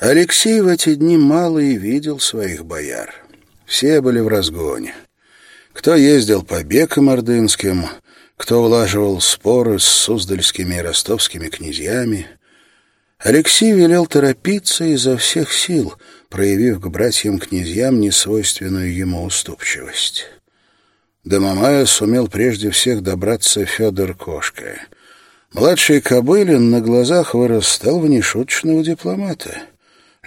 Алексей в эти дни мало и видел своих бояр. Все были в разгоне. Кто ездил по бекам ордынским, кто улаживал споры с суздальскими и ростовскими князьями. Алексей велел торопиться изо всех сил, проявив к братьям-князьям несвойственную ему уступчивость. До Мамая сумел прежде всех добраться Федор Кошка. Младший Кобылин на глазах вырастал в нешуточного дипломата —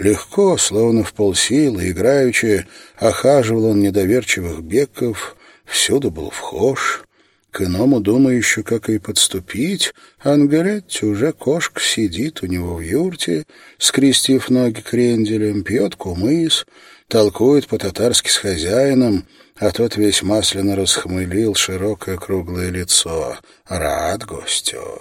Легко, словно в полсилы, играючи, охаживал он недоверчивых беков, всюду был вхож. К иному думающему, как и подступить, Ангаретти уже кошка сидит у него в юрте, скрестив ноги кренделем, пьет кумыс, толкует по-татарски с хозяином, а тот весь масляно расхмылил широкое круглое лицо. Рад гостю.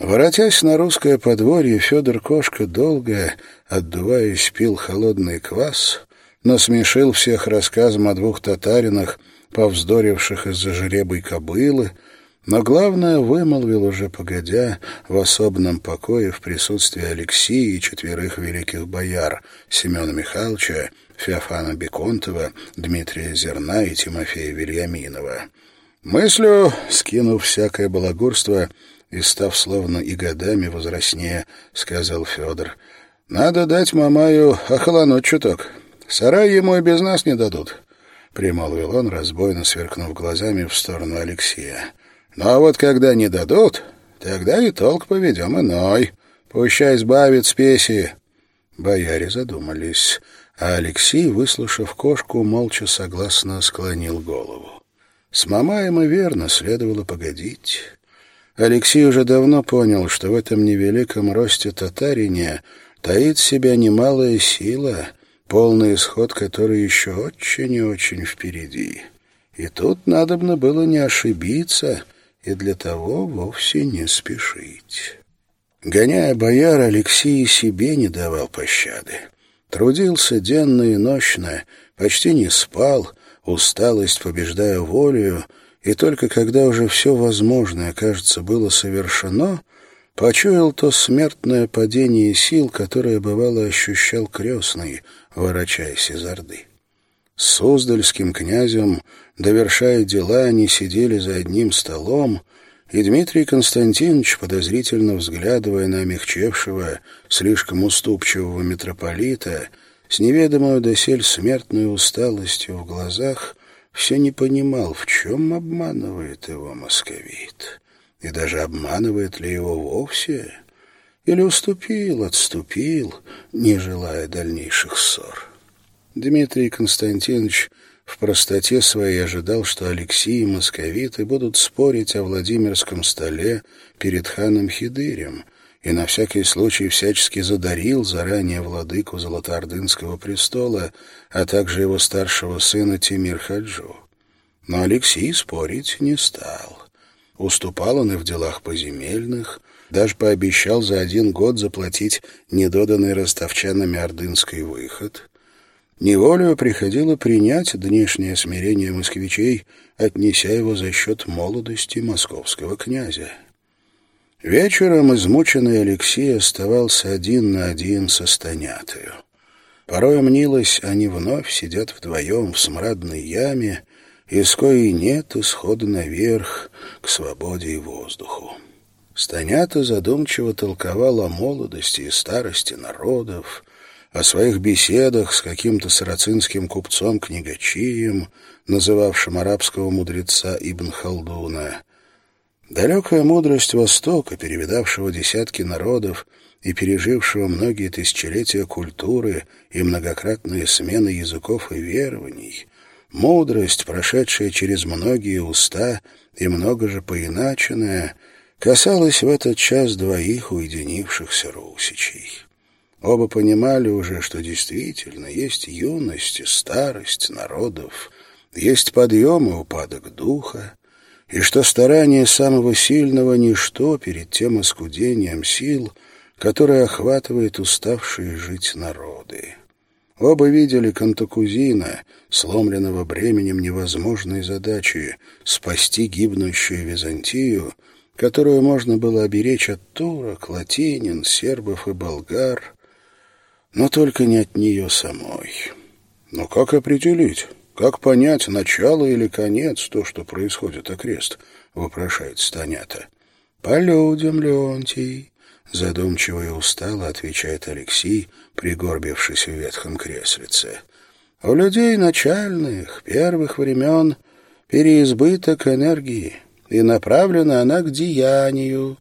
Воротясь на русское подворье, Федор Кошка долго, отдуваясь, пил холодный квас, но смешил всех рассказом о двух татаринах, повздоривших из-за жребой кобылы, но главное вымолвил уже погодя в особенном покое в присутствии Алексея и четверых великих бояр Семена Михайловича, Феофана Беконтова, Дмитрия Зерна и Тимофея Вильяминова. Мыслю, скинув всякое балагурство, и, став словно и годами возрастнее, сказал Федор, «Надо дать Мамаю охолонуть чуток. Сарай ему и без нас не дадут», — примолвил он, разбойно сверкнув глазами в сторону Алексея. «Ну а вот когда не дадут, тогда и толк поведем иной. Пущай избавит спеси». Бояре задумались, а Алексей, выслушав кошку, молча согласно склонил голову. С Мамаем и верно следовало погодить. Алексей уже давно понял, что в этом невеликом росте татарине таит себя немалая сила, полный исход которой еще очень и очень впереди. И тут надобно было не ошибиться и для того вовсе не спешить. Гоняя бояр, Алексей себе не давал пощады. Трудился денно и ночно, почти не спал, усталость побеждая волю, и только когда уже все возможное, кажется, было совершено, почуял то смертное падение сил, которое бывало ощущал крестный, ворочаясь из Орды. С Суздальским князем, довершая дела, они сидели за одним столом, и Дмитрий Константинович, подозрительно взглядывая на омягчевшего, слишком уступчивого митрополита, с неведомой досель смертной усталостью в глазах, все не понимал, в чем обманывает его московит, и даже обманывает ли его вовсе, или уступил, отступил, не желая дальнейших ссор. Дмитрий Константинович в простоте своей ожидал, что Алексей и московиты будут спорить о Владимирском столе перед ханом Хидырем, и на всякий случай всячески задарил заранее владыку Золотоордынского престола, а также его старшего сына Тимир Хаджу. Но Алексей спорить не стал. Уступал он и в делах поземельных, даже пообещал за один год заплатить недоданный ростовчанами ордынский выход. Неволею приходило принять днешнее смирение москвичей, отнеся его за счет молодости московского князя. Вечером измученный Алексей оставался один на один со Станятою. Порой мнилось, они вновь сидят вдвоем в смрадной яме, из коей нет исхода наверх, к свободе и воздуху. Станята задумчиво толковал о молодости и старости народов, о своих беседах с каким-то сарацинским купцом-книгачием, называвшим арабского мудреца Ибн Халдуна, Далекая мудрость Востока, перевидавшего десятки народов и пережившего многие тысячелетия культуры и многократные смены языков и верований, мудрость, прошедшая через многие уста и много же поиначенная, касалась в этот час двоих уединившихся русичей. Оба понимали уже, что действительно есть юность и старость народов, есть подъем и упадок духа, и что старание самого сильного — ничто перед тем оскудением сил, которое охватывает уставшие жить народы. Оба видели Кантакузина, сломленного бременем невозможной задачи спасти гибнущую Византию, которую можно было оберечь от турок, латинин, сербов и болгар. но только не от нее самой. Но как определить, как понять, начало или конец то, что происходит окрест, вопрошает Станята. По людям, Леонтий, задумчиво и устало отвечает Алексей, пригорбившись в ветхом креслице. У людей начальных, первых времен переизбыток энергии, и направлена она к деянию,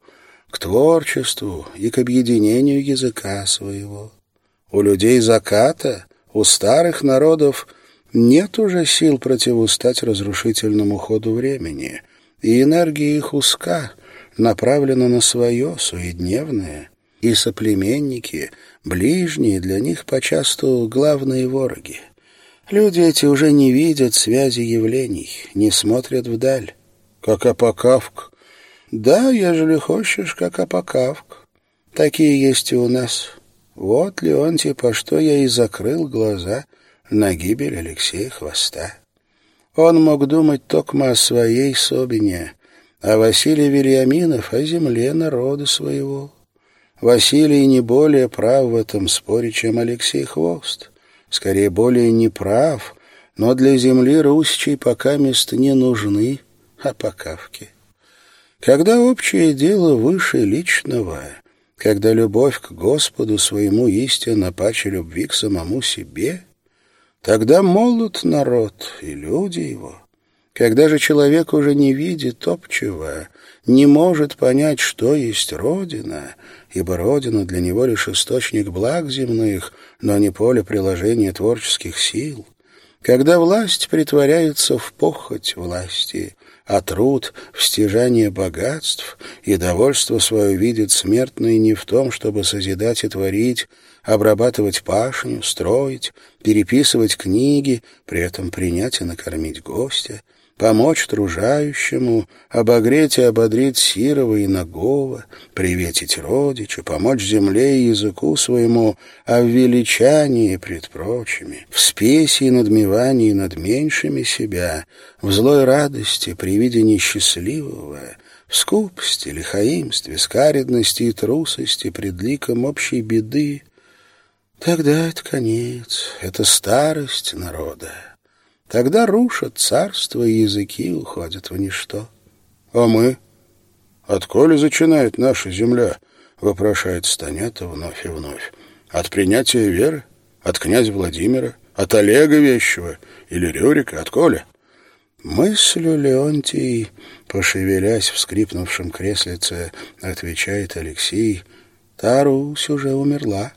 к творчеству и к объединению языка своего. У людей заката, у старых народов нет уже сил противостать разрушительному ходу времени, и энергия их узка, направлена на свое, суедневное, и соплеменники, ближние, для них почасту главные вороги. Люди эти уже не видят связи явлений, не смотрят вдаль. Как Апокавк. Да, ежели хочешь, как Апокавк. Такие есть и у нас. Вот, Леонтий, по что я и закрыл глаза на гибель Алексея Хвоста. Он мог думать только о своей Собине, а Василий Вильяминов — о земле народа своего. Василий не более прав в этом споре, чем Алексей Хвост скорее более неправ, но для земли русичей пока мест не нужны опокавки. Когда общее дело выше личного, когда любовь к Господу своему истинно паче любви к самому себе, тогда молод народ и люди его. Когда же человек уже не видит общего, не может понять, что есть Родина, ибо Родина для него лишь источник благ земных, но не поле приложения творческих сил. Когда власть притворяется в похоть власти, а труд — в стяжание богатств, и довольство свое видит смертный не в том, чтобы созидать и творить, обрабатывать пашню, строить, переписывать книги, при этом принять и накормить гостя — помочь тружающему, обогреть и ободрить сирого и нагого, приветить родича, помочь земле и языку своему, а в величании пред прочими, в спеси и надмевании над меньшими себя, в злой радости при виде несчастливого, в скупости, лихаимстве, скаредности и трусости пред ликом общей беды, тогда это конец, это старость народа. Тогда рушат царство, и языки уходят в ничто. — А мы? Отколи зачинает наша земля? — вопрошает Станята вновь и вновь. — От принятия веры? От князя Владимира? От Олега Вещего? Или Рюрика? Отколи? Мыслю Леонтий, пошевелясь в скрипнувшем креслице, отвечает Алексей, та Русь уже умерла.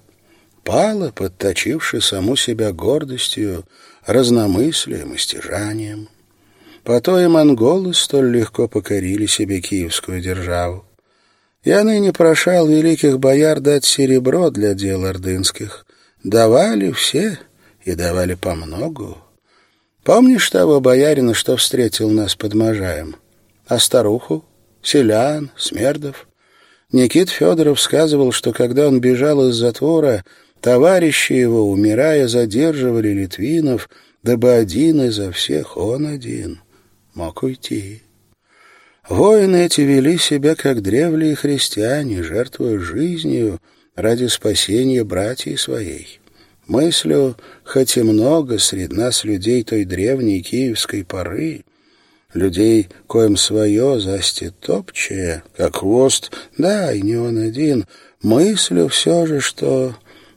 Пала, подточивши саму себя гордостью, разномыслием и стяжанием. По то и монголы столь легко покорили себе киевскую державу. Я ныне прошал великих бояр дать серебро для дел ордынских. Давали все и давали по многу. Помнишь того боярина, что встретил нас под Можаем? А старуху? Селян, Смердов? Никит Федоров сказывал, что когда он бежал из затвора, Товарищи его, умирая, задерживали Литвинов, дабы один изо всех, он один, мог уйти. Воины эти вели себя, как древние христиане, жертвуя жизнью ради спасения братьев своей. Мыслю, хоть и много среди нас людей той древней киевской поры, людей, коим свое застит топчее, как хвост, да, и не он один, мыслю все же, что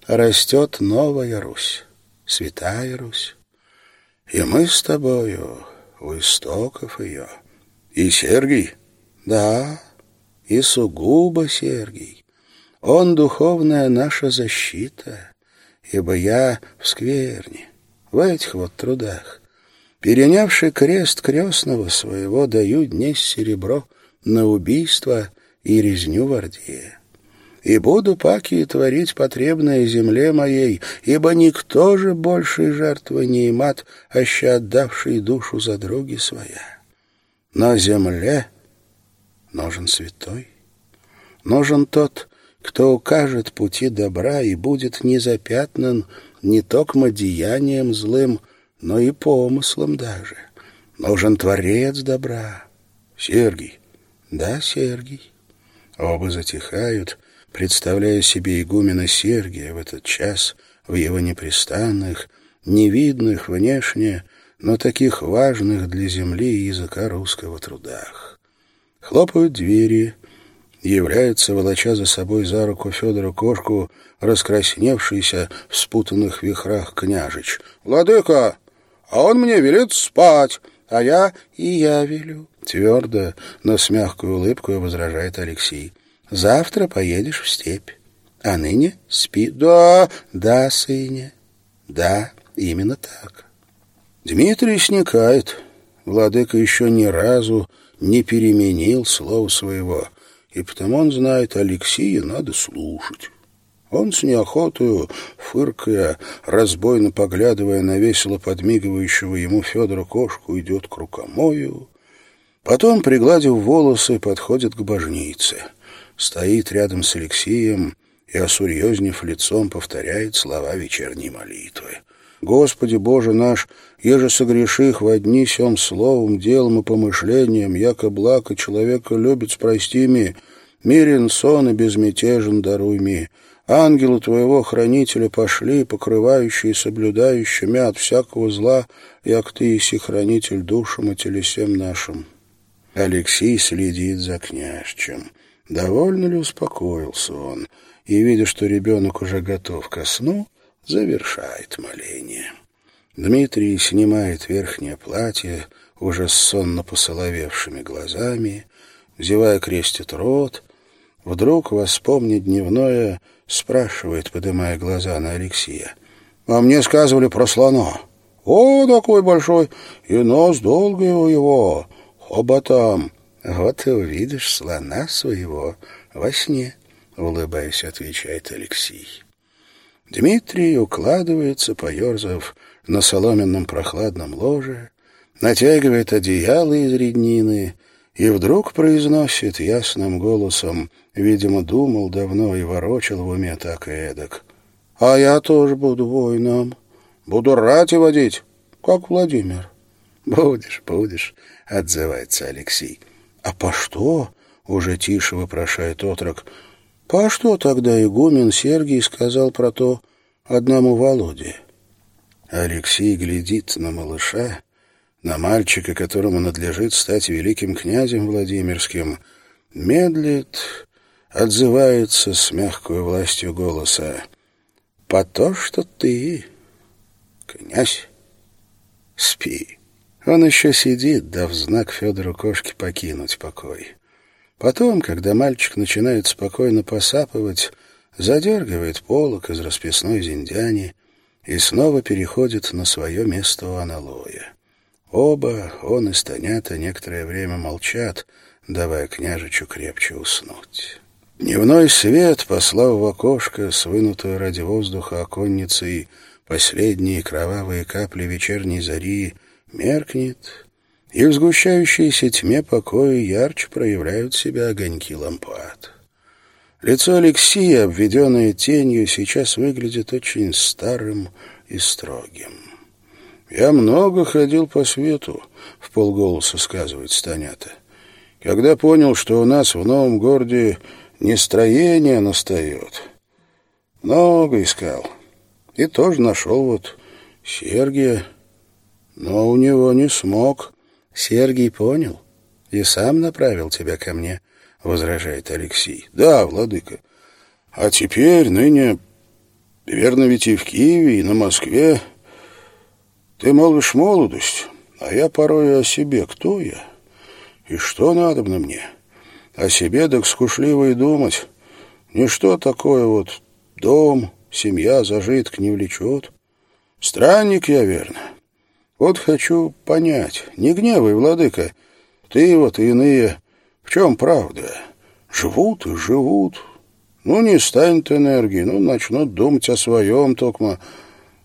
растет новая Русь, святая Русь. И мы с тобою у истоков ее. И Сергий? Да, и сугубо Сергий. Он духовная наша защита, ибо я в скверне, в этих вот трудах. Перенявший крест крестного своего, даю днесь серебро на убийство и резню в Орде и буду паки творить потребное земле моей, ибо никто же большей жертвы не имат, аще отдавший душу за други своя. На земле нужен святой, нужен тот, кто укажет пути добра и будет не запятнан не только деянием злым, но и помыслом даже. Нужен Творец добра. Сергий. Да, Сергий. Оба затихают, представляя себе игумена Сергия в этот час, в его непрестанных, невидных внешне, но таких важных для земли и языка русского трудах. Хлопают двери, является, волоча за собой за руку Федора Кошку, раскрасневшийся в спутанных вихрах княжич. «Владыка, а он мне велит спать, а я и я велю». Твердо, но с мягкой улыбкой возражает Алексей. «Завтра поедешь в степь, а ныне спи». «Да, да, сыне, да, именно так». Дмитрий сникает. Владыка еще ни разу не переменил слова своего, и потому он знает, Алексея надо слушать. Он с неохотою, фыркая, разбойно поглядывая на весело подмигивающего ему Федора кошку, идет к рукомою. Потом, пригладив волосы, подходит к божнице. Стоит рядом с Алексеем и, осурьезнив лицом, повторяет слова вечерней молитвы. «Господи Боже наш, еже согреших во дни сем словом, делом и помышлением, яко благо человека любит, прости ми, мирен сон и безмятежен даруй ми». Ангелы твоего хранителя пошли, покрывающие и соблюдающими от всякого зла, як ты иси хранитель душам и телесем нашим. Алексей следит за княжчем. Довольно ли успокоился он, и, видя, что ребенок уже готов ко сну, завершает моление. Дмитрий снимает верхнее платье, уже с сонно посоловевшими глазами, зевая крестит рот, вдруг, воспомнит дневное, спрашивает, поднимая глаза на Алексея. «А мне сказывали про слона. О, такой большой, и нос долгий у его, хоботом». «Вот и увидишь слона своего во сне», — улыбаясь, отвечает Алексей. Дмитрий укладывается, поерзав, на соломенном прохладном ложе, натягивает одеяло из реднины и вдруг произносит ясным голосом Видимо, думал давно и ворочал в уме так и эдак. «А я тоже буду воином. Буду рати водить, как Владимир». «Будешь, будешь», — отзывается Алексей. «А по что?» — уже тише вопрошает отрок. «По что тогда игумен Сергий сказал про то одному Володе?» Алексей глядит на малыша, на мальчика, которому надлежит стать великим князем Владимирским, медлит отзывается с мягкой властью голоса. «По то, что ты, князь, спи». Он еще сидит, дав знак Федору кошке покинуть покой. Потом, когда мальчик начинает спокойно посапывать, задергивает полок из расписной зиндяни и снова переходит на свое место у аналоя. Оба, он и Станята, некоторое время молчат, давая княжичу крепче уснуть. Дневной свет, послав в окошко с вынутой ради воздуха оконницей последние кровавые капли вечерней зари, меркнет, и в сгущающейся тьме покоя ярче проявляют себя огоньки лампад. Лицо Алексея, обведенное тенью, сейчас выглядит очень старым и строгим. «Я много ходил по свету», — в полголоса сказывает Станята. «Когда понял, что у нас в новом городе Нестроение настает. Много искал. И тоже нашел вот Сергия. Но у него не смог. Сергий понял и сам направил тебя ко мне, — возражает Алексей. Да, владыка. А теперь, ныне, верно ведь и в Киеве, и на Москве, ты молвишь молодость, а я порой о себе. Кто я? И что надо мне? — о себе так скушливо и думать. Ничто такое вот дом, семья, зажиток не влечет. Странник я, верно. Вот хочу понять, не гневай, владыка, ты вот иные, в чем правда? Живут и живут. Ну, не станет энергии, ну, начнут думать о своем, только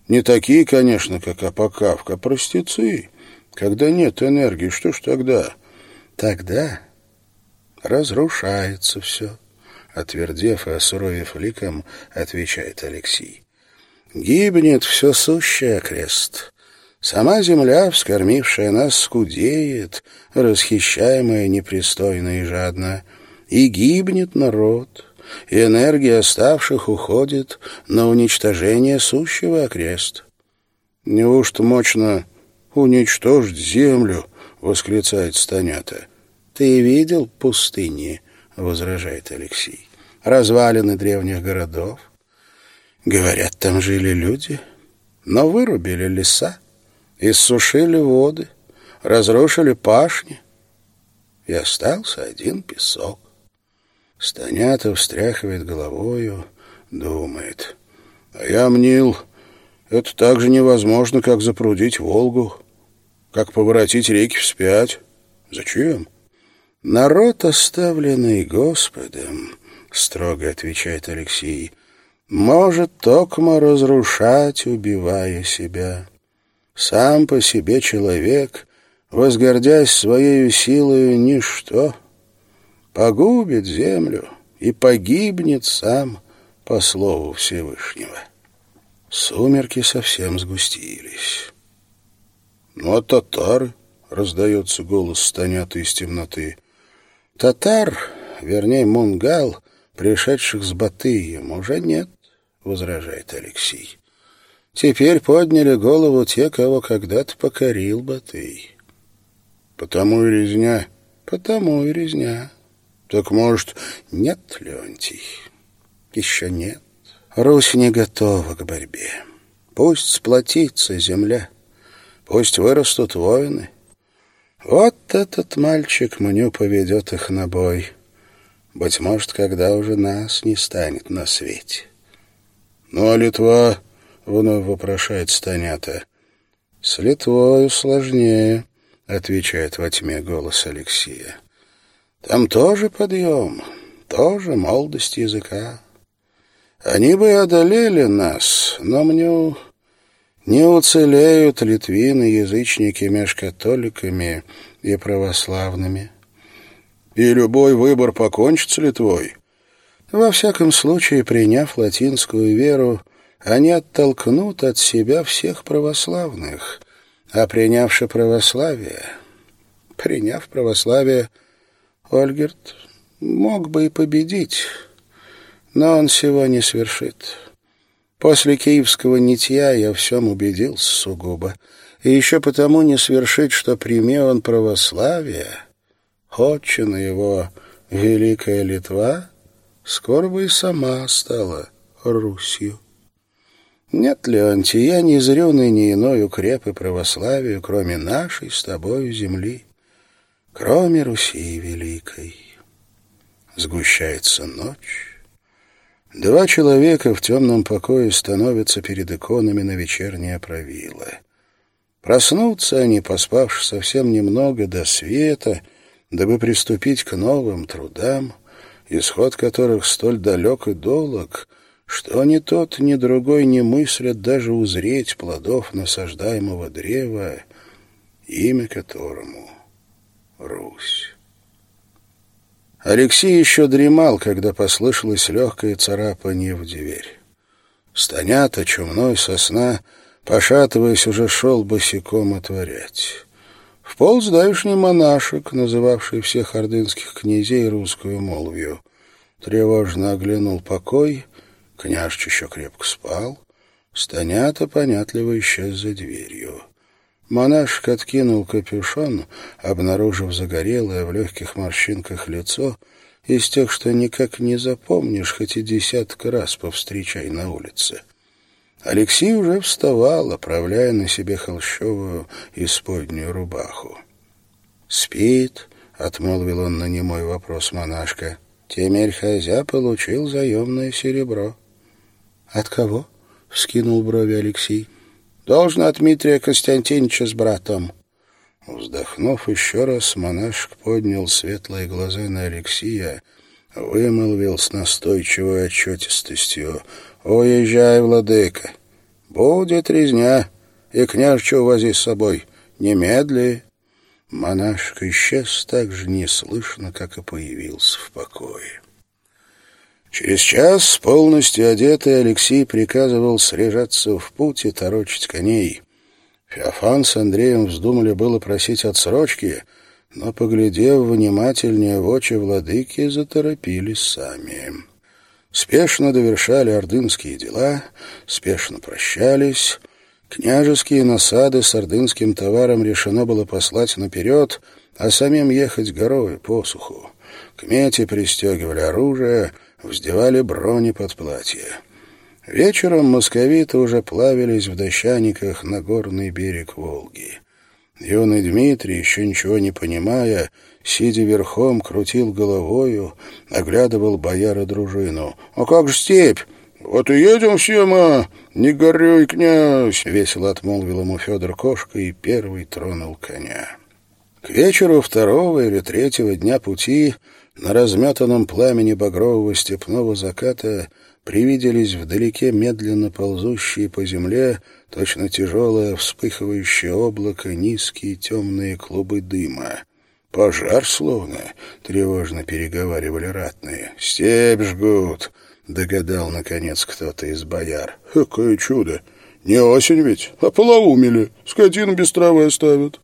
не такие, конечно, как Апокавка, а простецы. Когда нет энергии, что ж тогда? Тогда разрушается все. Отвердев и осуровев ликом, отвечает Алексей. Гибнет все сущее крест. Сама земля, вскормившая нас, скудеет, расхищаемая непристойно и жадно. И гибнет народ, и энергия оставших уходит на уничтожение сущего окрест. «Неужто мощно уничтожить землю?» — восклицает Станята. «Ты видел пустыни?» — возражает Алексей. «Развалины древних городов. Говорят, там жили люди, но вырубили леса, иссушили воды, разрушили пашни, и остался один песок. Станята встряхивает головою, думает. А я мнил, это так же невозможно, как запрудить Волгу, как поворотить реки вспять. Зачем? Народ, оставленный Господом, строго отвечает Алексей, может токмо разрушать, убивая себя. Сам по себе человек, возгордясь своей силою, ничто, погубит землю и погибнет сам по слову Всевышнего. Сумерки совсем сгустились. «Ну, а татары?» — раздается голос станята из темноты. «Татар, вернее, мунгал, пришедших с Батыем, уже нет», — возражает Алексей. «Теперь подняли голову те, кого когда-то покорил Батый». «Потому и резня?» «Потому и резня». «Так, может...» «Нет, Леонтий, еще нет». Русь не готова к борьбе. Пусть сплотится земля, пусть вырастут воины. Вот этот мальчик мне поведет их на бой. Быть может, когда уже нас не станет на свете. Ну, а Литва, — вновь вопрошает Станята. С Литвою сложнее, — отвечает во тьме голос Алексея. Там тоже подъем, тоже молодость языка. Они бы одолели нас, но мне не уцелеют литвины, язычники меж католиками и православными. И любой выбор покончит с Литвой. Во всяком случае, приняв латинскую веру, они оттолкнут от себя всех православных, а принявши православие... Приняв православие, Ольгерт мог бы и победить, но он всего не свершит. После киевского нитья я всем убедился сугубо. И еще потому не свершит, что прими он православие, отчина его Великая Литва, скоро бы и сама стала Русью. Нет, Леонтий, я не зрю ныне иной укреп и православию, кроме нашей с тобою земли, кроме Руси Великой. Сгущается ночь, Два человека в темном покое становятся перед иконами на вечернее правило. Проснутся они, поспавши совсем немного до света, дабы приступить к новым трудам, исход которых столь далек и долг, что ни тот, ни другой не мыслят даже узреть плодов насаждаемого древа, имя которому — Русь. Алексей еще дремал, когда послышалось легкое царапание в дверь. Станята, чумной сосна, пошатываясь, уже шел босиком отворять. Вполз давишний монашек, называвший всех ордынских князей русскую молвью. Тревожно оглянул покой, княжч еще крепко спал. Станята понятливо исчез за дверью. Монашек откинул капюшон, обнаружив загорелое в легких морщинках лицо, из тех, что никак не запомнишь, хоть и десятка раз повстречай на улице. Алексей уже вставал, оправляя на себе холщовую исподнюю рубаху. «Спит», — отмолвил он на немой вопрос монашка. «Темерь Хазя получил заемное серебро». «От кого?» — вскинул брови Алексей. Должно от Дмитрия Константиновича с братом. Вздохнув еще раз, монашек поднял светлые глаза на Алексия, вымолвил с настойчивой отчетистостью. «Уезжай, владыка! Будет резня, и княжчу вози с собой. Немедли!» Монашек исчез так же неслышно, как и появился в покое. Через час, полностью одетый, Алексей приказывал срежаться в путь и торочить коней. Феофан с Андреем вздумали было просить отсрочки, но, поглядев внимательнее в очи владыки, заторопились сами. Спешно довершали ордынские дела, спешно прощались. Княжеские насады с ордынским товаром решено было послать наперед, а самим ехать горой по суху. К мете пристегивали оружие, вздевали брони под платье. Вечером московиты уже плавились в дощаниках на горный берег Волги. Юный Дмитрий, еще ничего не понимая, сидя верхом, крутил головою, оглядывал бояра дружину. «А как же степь? Вот и едем все мы, не горюй, князь!» — весело отмолвил ему Федор Кошка и первый тронул коня. К вечеру второго или третьего дня пути на разметанном пламени багрового степного заката привиделись вдалеке медленно ползущие по земле точно тяжелое вспыхивающее облако, низкие темные клубы дыма. «Пожар словно!» — тревожно переговаривали ратные. «Степь жгут!» — догадал, наконец, кто-то из бояр. «Какое чудо! Не осень ведь, а полоумели. Скотину без травы оставят».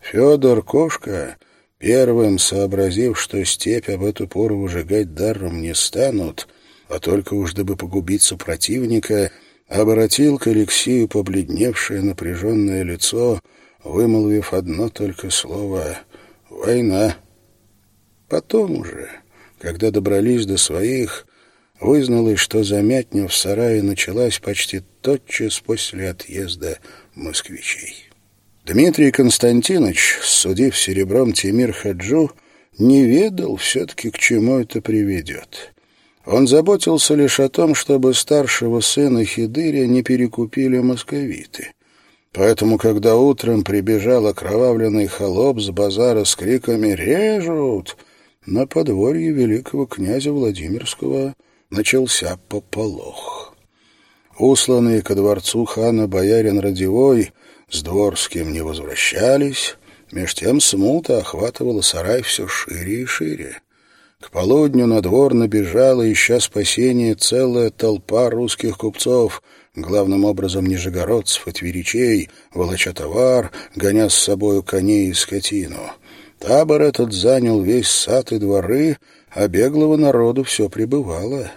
Федор Кошка, первым сообразив, что степь об эту пору выжигать даром не станут, а только уж дабы погубить супротивника, обратил к Алексею побледневшее напряженное лицо, вымолвив одно только слово «Война». Потом уже, когда добрались до своих, вызналось, что замятня в сарае началась почти тотчас после отъезда москвичей. Дмитрий Константинович, судив серебром Тимир Хаджу, не ведал все-таки, к чему это приведет. Он заботился лишь о том, чтобы старшего сына Хидыря не перекупили московиты. Поэтому, когда утром прибежал окровавленный холоп с базара с криками «Режут!», на подворье великого князя Владимирского начался пополох. Усланные ко дворцу хана боярин Радивой с Дворским не возвращались, меж тем смута охватывала сарай все шире и шире. К полудню на двор набежала, ища спасения, целая толпа русских купцов, главным образом нижегородцев и тверичей, волоча товар, гоня с собою коней и скотину. Табор этот занял весь сад и дворы, а беглого народу все прибывало.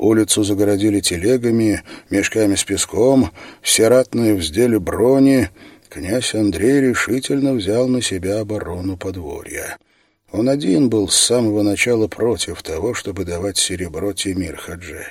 Улицу загородили телегами, мешками с песком, все ратные вздели брони. Князь Андрей решительно взял на себя оборону подворья. Он один был с самого начала против того, чтобы давать серебро Тимир Хадже.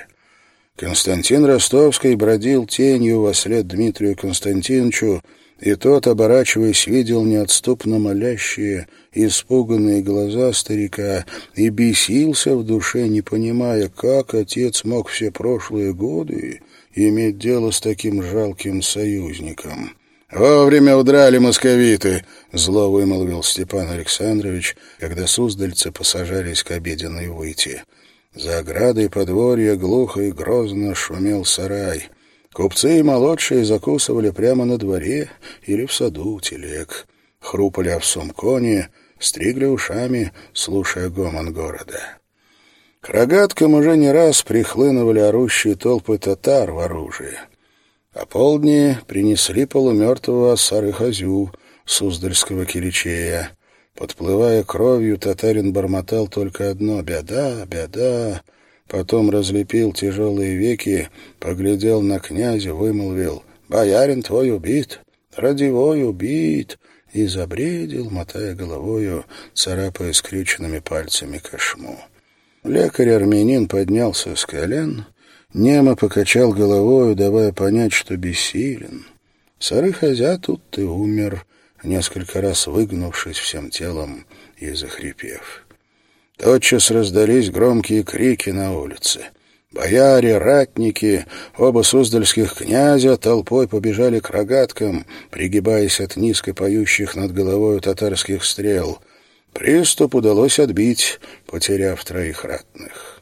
Константин Ростовский бродил тенью во след Дмитрию Константиновичу, и тот, оборачиваясь, видел неотступно молящие, испуганные глаза старика и бесился в душе, не понимая, как отец мог все прошлые годы иметь дело с таким жалким союзником. «Вовремя удрали московиты!» — зло вымолвил Степан Александрович, когда суздальцы посажались к обеденной выйти. За оградой подворья глухо и грозно шумел сарай — Купцы и молодшие закусывали прямо на дворе или в саду телег. Хрупали овсом кони, стригли ушами, слушая гомон города. К рогаткам уже не раз прихлынывали орущие толпы татар в оружии. А полдни принесли полумертвого Сарыхазю, суздальского киричея. Подплывая кровью, татарин бормотал только одно — «Беда, беда!» Потом разлепил тяжелые веки, поглядел на князя, вымолвил «Боярин твой убит, родевой убит!» И забредил, мотая головою, царапая скрюченными пальцами кошму. Лекарь-армянин поднялся с колен, немо покачал головою, давая понять, что бессилен. Сары Хозя тут ты умер, несколько раз выгнувшись всем телом и захрипев. Тотчас раздались громкие крики на улице. Бояре, ратники, оба суздальских князя толпой побежали к рогаткам, пригибаясь от низко поющих над головой татарских стрел. Приступ удалось отбить, потеряв троих ратных.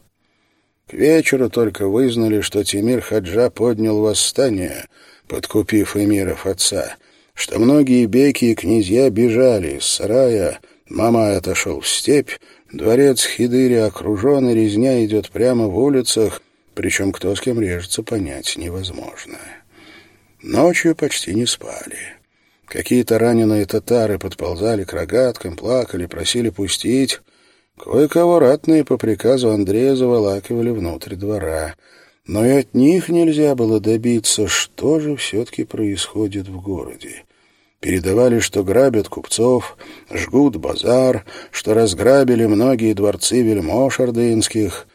К вечеру только вызнали, что Тимир Хаджа поднял восстание, подкупив эмиров отца, что многие беки и князья бежали из сарая, Мамай отошел в степь, Дворец Хидыри окружен, и резня идет прямо в улицах, причем кто с кем режется, понять невозможно. Ночью почти не спали. Какие-то раненые татары подползали к рогаткам, плакали, просили пустить. Кое-кого ратные по приказу Андрея заволакивали внутрь двора. Но и от них нельзя было добиться, что же все-таки происходит в городе. Передавали, что грабят купцов, жгут базар, что разграбили многие дворцы вельмож ордынских.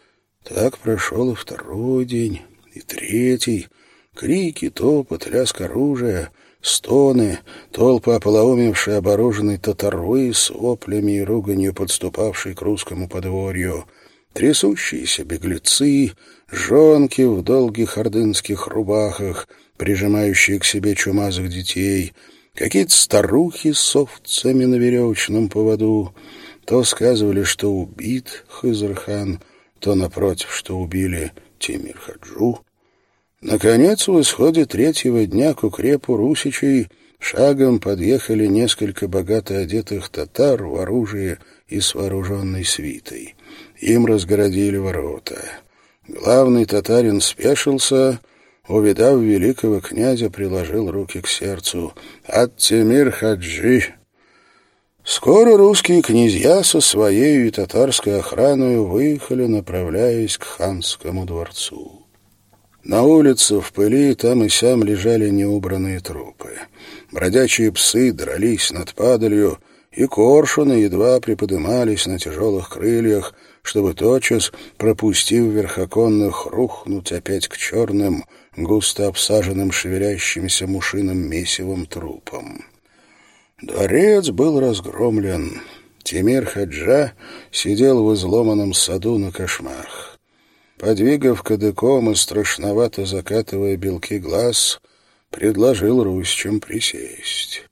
Так прошел и второй день, и третий. Крики, топот, лязг оружия, стоны, толпа ополоумевшей оборуженной татарвы с воплями и руганью подступавшей к русскому подворью, трясущиеся беглецы, жонки в долгих ордынских рубахах, прижимающие к себе чумазых детей — Какие-то старухи с овцами на веревочном поводу то сказывали, что убит Хызрхан, то, напротив, что убили Тимир Хаджу. Наконец, в исходе третьего дня к укрепу Русичей шагом подъехали несколько богато одетых татар в оружии и с вооруженной свитой. Им разгородили ворота. Главный татарин спешился — увидав великого князя, приложил руки к сердцу. «Аттемир Хаджи!» Скоро русские князья со своей и татарской охраной выехали, направляясь к ханскому дворцу. На улице в пыли там и сям лежали неубранные трупы. Бродячие псы дрались над падалью, и коршуны едва приподымались на тяжелых крыльях, чтобы тотчас, пропустив верхоконных, рухнуть опять к черным, густо обсаженным шевелящимся мушиным месивом трупом. Дворец был разгромлен. Тимир Хаджа сидел в изломанном саду на кошмах. Подвигав кадыком и страшновато закатывая белки глаз, предложил Русичам присесть.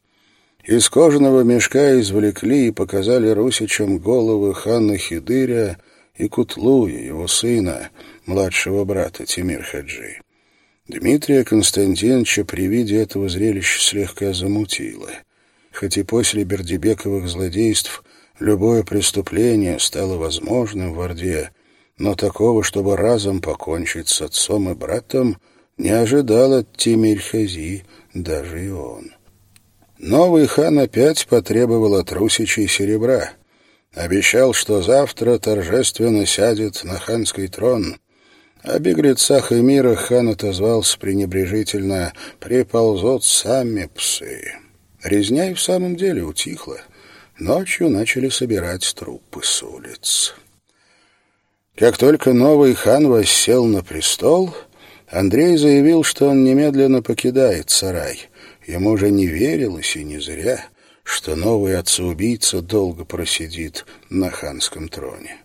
Из кожаного мешка извлекли и показали русичам головы хана Хидыря и Кутлуя, его сына, младшего брата Тимир Хаджи. Дмитрия Константиновича при виде этого зрелища слегка замутило. Хоть и после Бердебековых злодейств любое преступление стало возможным в Орде, но такого, чтобы разом покончить с отцом и братом, не ожидал от Тимирь-Хази даже и он. Новый хан опять потребовал от Русичей серебра. Обещал, что завтра торжественно сядет на ханский трон — о беглецах и мира хан отозвался пренебрежительно «приползут сами псы». Резня и в самом деле утихла. Ночью начали собирать трупы с улиц. Как только новый хан воссел на престол, Андрей заявил, что он немедленно покидает сарай. Ему же не верилось, и не зря, что новый отца-убийца долго просидит на ханском троне.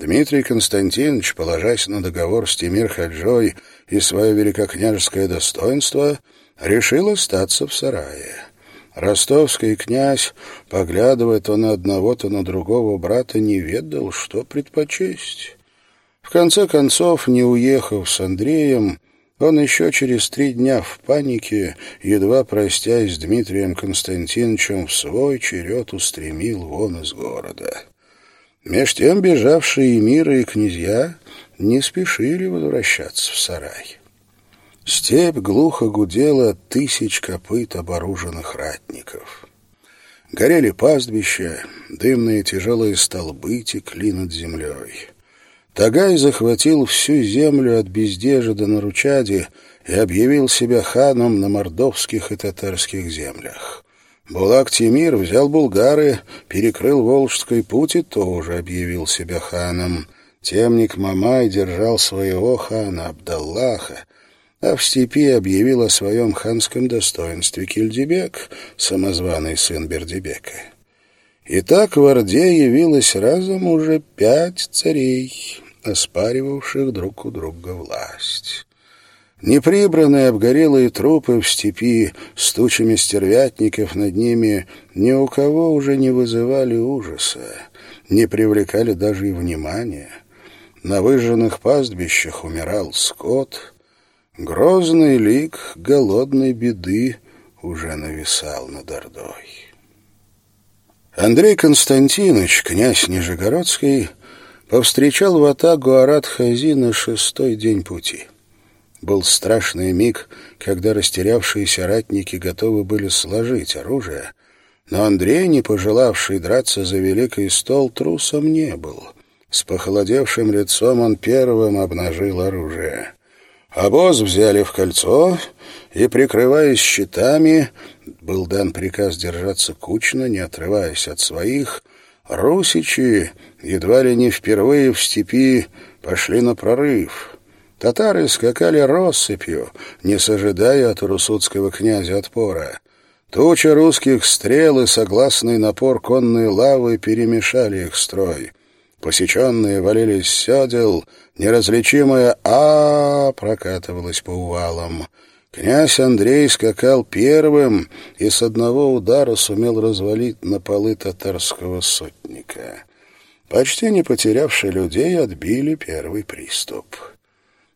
Дмитрий Константинович, положась на договор с Тимир Хаджой и свое великокняжеское достоинство, решил остаться в сарае. Ростовский князь, поглядывая то на одного, то на другого брата, не ведал, что предпочесть. В конце концов, не уехав с Андреем, он еще через три дня в панике, едва простясь с Дмитрием Константиновичем, в свой черед устремил вон из города. Меж тем бежавшие мира и князья не спешили возвращаться в сарай. Степь глухо гудела от тысяч копыт оборуженных ратников. Горели пастбища, дымные тяжелые столбы текли над землей. Тагай захватил всю землю от Бездежа до Наручади и объявил себя ханом на мордовских и татарских землях. Булак Тимир взял Булгары, перекрыл Волжской путь и тоже объявил себя ханом. Темник Мамай держал своего хана Абдаллаха, а в степи объявил о своем ханском достоинстве Кильдебек, самозваный сын Бердебека. И так в Орде явилось разом уже пять царей, оспаривавших друг у друга власть. Неприбранные обгорелые трупы в степи с тучами стервятников над ними ни у кого уже не вызывали ужаса, не привлекали даже и внимания. На выжженных пастбищах умирал скот. Грозный лик голодной беды уже нависал над Ордой. Андрей Константинович, князь Нижегородский, повстречал в Атагу Арат-Хази на шестой день пути — был страшный миг, когда растерявшиеся ратники готовы были сложить оружие, но Андрей, не пожелавший драться за великий стол, трусом не был. С похолодевшим лицом он первым обнажил оружие. Обоз взяли в кольцо и, прикрываясь щитами, был дан приказ держаться кучно, не отрываясь от своих, русичи, едва ли не впервые в степи, пошли на прорыв. Татары скакали россыпью, не сожидая от русудского князя отпора. Туча русских стрел и согласный напор конной лавы перемешали их строй. Посеченные валились седел, неразличимое «а» прокатывалось по увалам. Князь Андрей скакал первым и с одного удара сумел развалить на полы татарского сотника. Почти не потерявшие людей отбили первый приступ.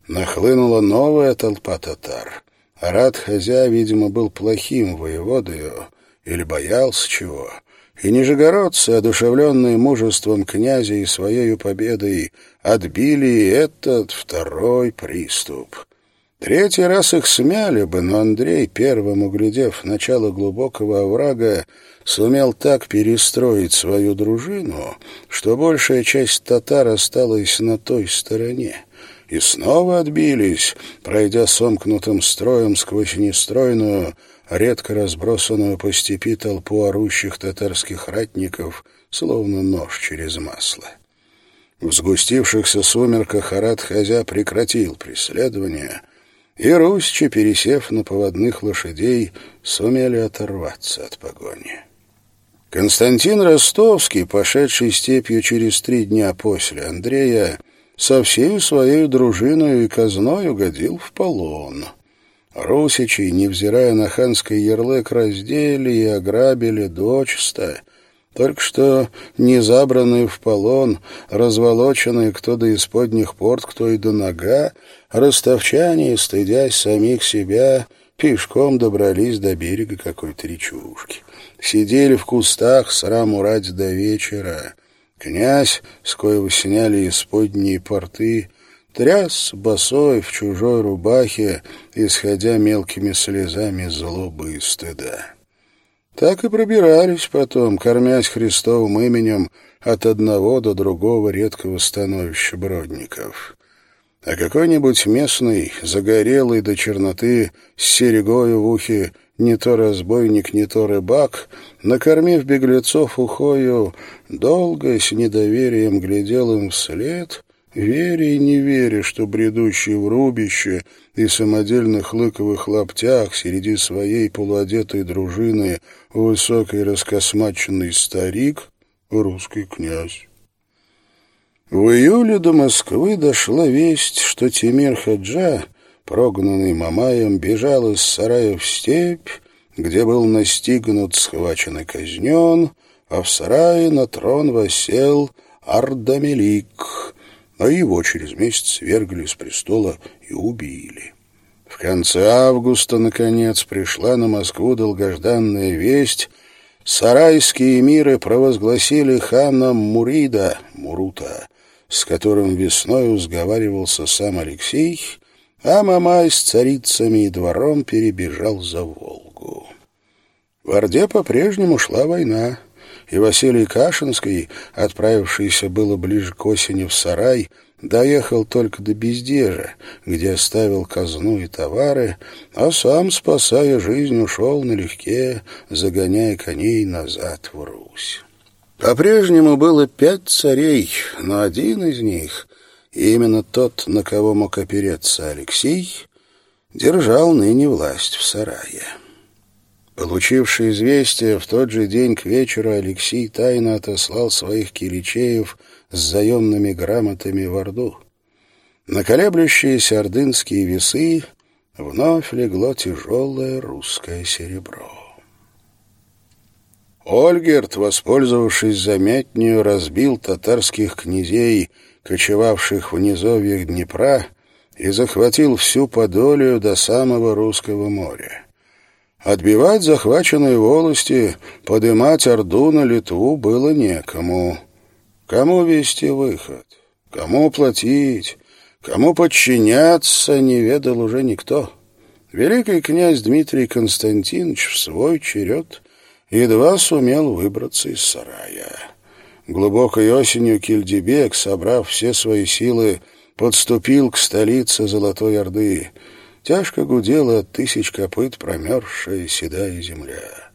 Нахлынула новая толпа татар. Арат Хазя, видимо, был плохим воеводою или боялся чего. И нижегородцы, одушевленные мужеством князя и своей победой, отбили этот второй приступ. Третий раз их смяли бы, но Андрей, первым углядев начало глубокого оврага, сумел так перестроить свою дружину, что большая часть татар осталась на той стороне и снова отбились, пройдя сомкнутым строем сквозь нестройную, редко разбросанную по степи толпу орущих татарских ратников, словно нож через масло. В сгустившихся сумерках Арат Хазя прекратил преследование, и русичи, пересев на поводных лошадей, сумели оторваться от погони. Константин Ростовский, пошедший степью через три дня после Андрея, со всей своей дружиной и казной угодил в полон. Русичи, невзирая на ханский ярлык, раздели и ограбили дочисто, только что не забранные в полон, разволоченные кто до исподних порт, кто и до нога, ростовчане, стыдясь самих себя, пешком добрались до берега какой-то речушки. Сидели в кустах, сраму ради до вечера. Князь, с коего сняли исподние порты, тряс босой в чужой рубахе, исходя мелкими слезами злобы и стыда. Так и пробирались потом, кормясь Христовым именем от одного до другого редкого становища бродников. А какой-нибудь местный, загорелый до черноты, с серегою в ухе, не то разбойник, не то рыбак, накормив беглецов ухою, долго с недоверием глядел им вслед, веря и не веря, что бредущий в рубище и самодельных лыковых лаптях среди своей полуодетой дружины высокий раскосмаченный старик — русский князь. В июле до Москвы дошла весть, что Тимир Хаджа прогнанный Мамаем, бежал из сарая в степь, где был настигнут, схвачен и казнен, а в сарае на трон восел Ардамелик, а его через месяц свергли с престола и убили. В конце августа, наконец, пришла на Москву долгожданная весть — Сарайские миры провозгласили ханом Мурида, Мурута, с которым весной сговаривался сам Алексей а Мамай с царицами и двором перебежал за Волгу. В Орде по-прежнему шла война, и Василий Кашинский, отправившийся было ближе к осени в сарай, доехал только до Бездежа, где оставил казну и товары, а сам, спасая жизнь, ушел налегке, загоняя коней назад в Русь. По-прежнему было пять царей, но один из них именно тот, на кого мог опереться Алексей, держал ныне власть в сарае. Получивший известие, в тот же день к вечеру Алексей тайно отослал своих киричеев с заемными грамотами в Орду. На колеблющиеся ордынские весы вновь легло тяжелое русское серебро. Ольгерт, воспользовавшись заметнее, разбил татарских князей кочевавших в низовьях Днепра, и захватил всю Подолию до самого Русского моря. Отбивать захваченные волости, подымать Орду на Литву было некому. Кому вести выход? Кому платить? Кому подчиняться, не ведал уже никто. Великий князь Дмитрий Константинович в свой черед едва сумел выбраться из сарая. Глубокой осенью Кильдебек, собрав все свои силы, подступил к столице Золотой Орды. Тяжко гудела от тысяч копыт промерзшая седая земля.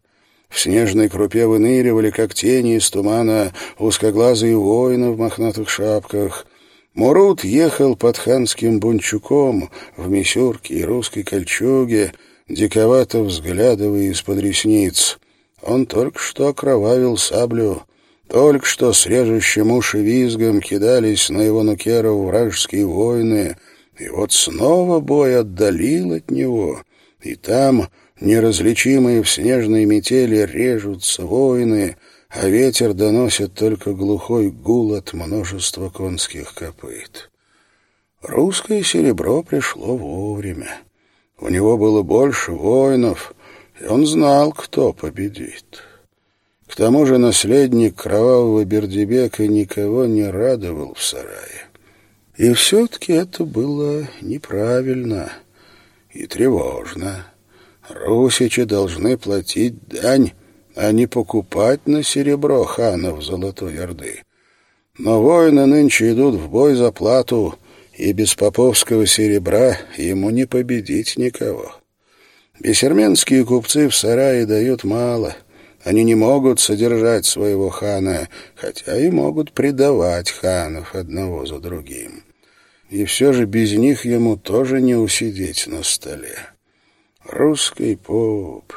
В снежной крупе выныривали, как тени из тумана, узкоглазые воины в мохнатых шапках. Мурут ехал под ханским бунчуком в мисюрке и русской кольчуге, диковато взглядывая из-под ресниц. Он только что окровавил саблю, только что с режущим уши визгом кидались на его нукеров вражеские воины, и вот снова бой отдалил от него, и там Неразличимые в снежной метели режутся воины, а ветер доносит только глухой гул от множества конских копыт. Русское серебро пришло вовремя. У него было больше воинов, и он знал, кто победит. К тому же наследник кровавого Бердебека никого не радовал в сарае. И все-таки это было неправильно и тревожно. Русичи должны платить дань, а не покупать на серебро ханов Золотой Орды. Но воины нынче идут в бой за плату, и без поповского серебра ему не победить никого. Бесерменские купцы в сарае дают мало. Они не могут содержать своего хана, хотя и могут предавать ханов одного за другим. И все же без них ему тоже не усидеть на столе. Русский поп,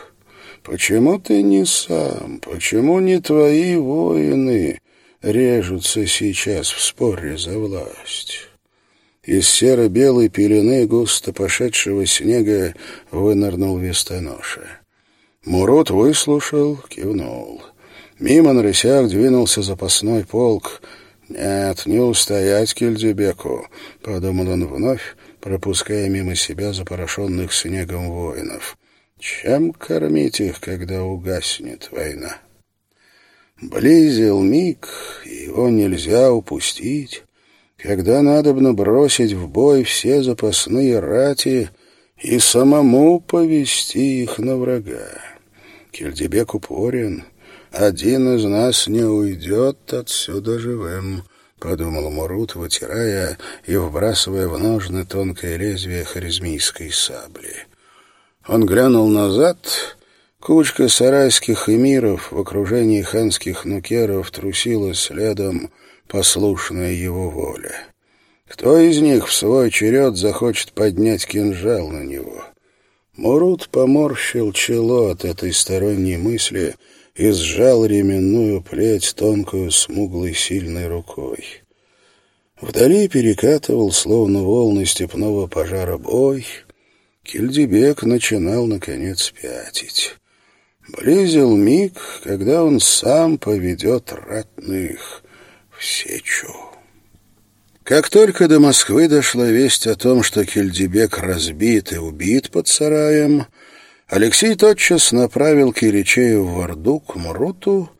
почему ты не сам, почему не твои воины режутся сейчас в споре за власть? Из серо-белой пелены густо пошедшего снега вынырнул вестоноша. Мурот выслушал, кивнул. Мимо на рысях двинулся запасной полк. «Нет, не устоять Кильдебеку», — подумал он вновь, пропуская мимо себя запорошенных снегом воинов. Чем кормить их, когда угаснет война? Близил миг, его нельзя упустить, когда надобно бросить в бой все запасные рати и самому повести их на врага. Кельдебек упорен, один из нас не уйдет отсюда живым подумал Мурут, вытирая и вбрасывая в ножны тонкое лезвие харизмийской сабли. Он глянул назад. Кучка сарайских эмиров в окружении ханских нукеров трусила следом, послушная его воле. Кто из них в свой черед захочет поднять кинжал на него? Мурут поморщил чело от этой сторонней мысли — и сжал ременную плеть тонкую, смуглой, сильной рукой. Вдали перекатывал, словно волны степного пожара, бой. Кильдебек начинал, наконец, пятить. Близил миг, когда он сам поведет ратных сечу. Как только до Москвы дошла весть о том, что Кильдебек разбит и убит под сараем, Алексей тотчас направил Киричею в Орду к Муруту,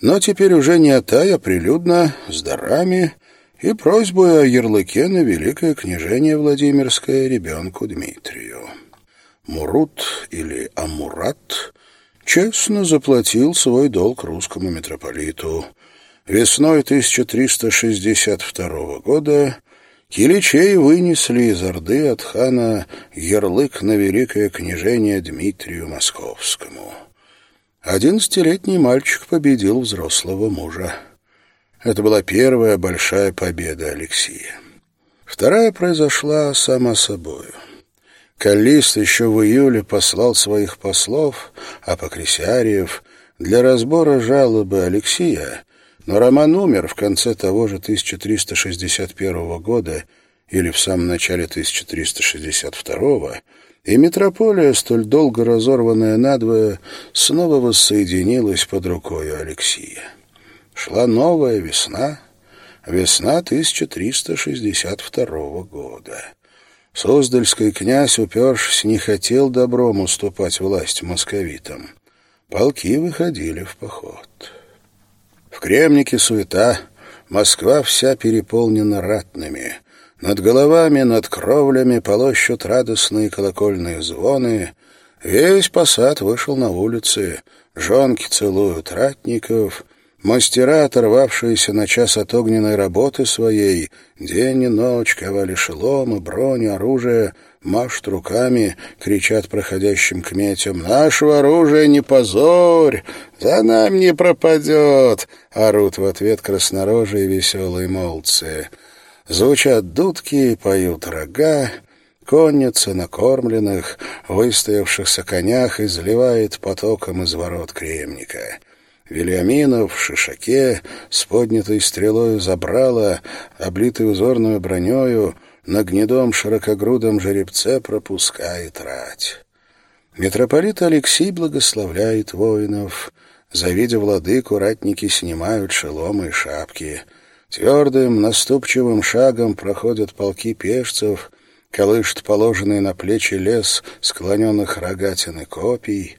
но теперь уже не Атая, прилюдно, с дарами и просьбой о ярлыке на великое княжение Владимирское ребенку Дмитрию. Мурут или Амурат честно заплатил свой долг русскому митрополиту. Весной 1362 года Киличей вынесли из Орды от хана ярлык на великое княжение Дмитрию Московскому. Одиннадцатилетний мальчик победил взрослого мужа. Это была первая большая победа Алексея. Вторая произошла сама собою. Каллист еще в июле послал своих послов, а Покрисяриев, для разбора жалобы Алексея, но Роман умер в конце того же 1361 года или в самом начале 1362 и метрополия, столь долго разорванная надвое, снова воссоединилась под рукой Алексия. Шла новая весна, весна 1362 года. Суздальский князь, упершись, не хотел добром уступать власть московитам. Полки выходили в поход. В Кремнике суета, Москва вся переполнена ратными. Над головами, над кровлями полощут радостные колокольные звоны. Весь посад вышел на улицы. жонки целуют ратников, мастера, оторвавшиеся на час от огненной работы своей, день и ночь ковали шеломы, броню, оружие, машут руками, кричат проходящим кметям «Нашего оружия не позорь! За нами не пропадет!» орут в ответ краснорожие веселые молодцы. Звучат дудки, поют рога, конница накормленных, выстоявшихся конях изливает потоком из ворот кремника. Вильяминов в шишаке с поднятой стрелою забрала, облитый узорную бронею, на гнедом широкогрудом жеребце пропускает рать. Митрополит Алексей благословляет воинов. Завидя владыку, ратники снимают шеломы и шапки — Твердым, наступчивым шагом проходят полки пешцев, колышет положенный на плечи лес склоненных рогатин и копий.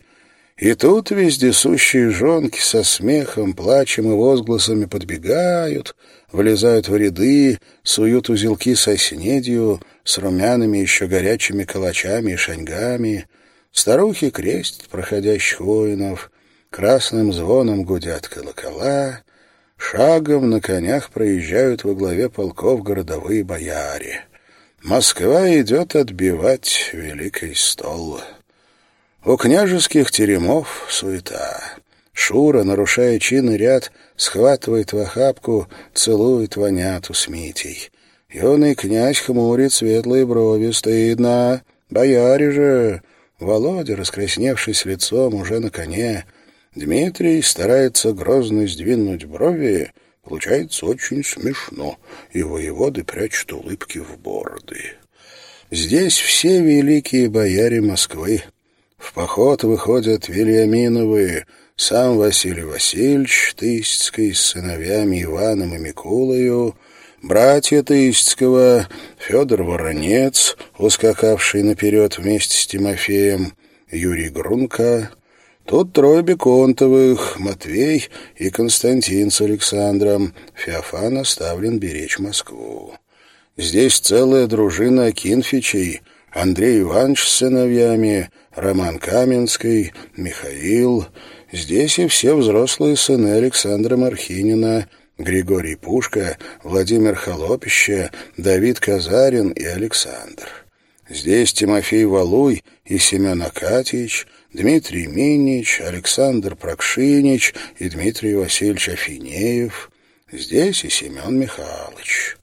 И тут вездесущие жонки со смехом, плачем и возгласами подбегают, влезают в ряды, суют узелки со снедью, с румяными еще горячими калачами и шаньгами. Старухи крестят проходящих воинов, красным звоном гудят колокола — Шагом на конях проезжают во главе полков городовые бояре. Москва идет отбивать великий стол. У княжеских теремов суета. Шура, нарушая чин ряд, схватывает в охапку, целует воняту с Митей. Юный князь хмурит светлые брови, стыдно. Бояре же! Володя, раскрасневшись лицом, уже на коне, Дмитрий старается грозно сдвинуть брови, получается очень смешно, и воеводы прячут улыбки в бороды. Здесь все великие бояре Москвы. В поход выходят Вильяминовы, сам Василий Васильевич Тысяцкий с сыновьями Иваном и Микулою, братья Тысяцкого, Федор Воронец, ускакавший наперед вместе с Тимофеем, Юрий Грунко — Тут трое Беконтовых, Матвей и Константин с Александром. Феофан оставлен беречь Москву. Здесь целая дружина Кинфичей, Андрей Иванович с сыновьями, Роман Каменский, Михаил. Здесь и все взрослые сыны Александра Мархинина, Григорий Пушка, Владимир Холопища, Давид Казарин и Александр. Здесь Тимофей Валуй и Семен Акатьевич, Дмитрий Минич, Александр Прокшинич и Дмитрий Васильевич Афинеев. Здесь и Семен Михайлович.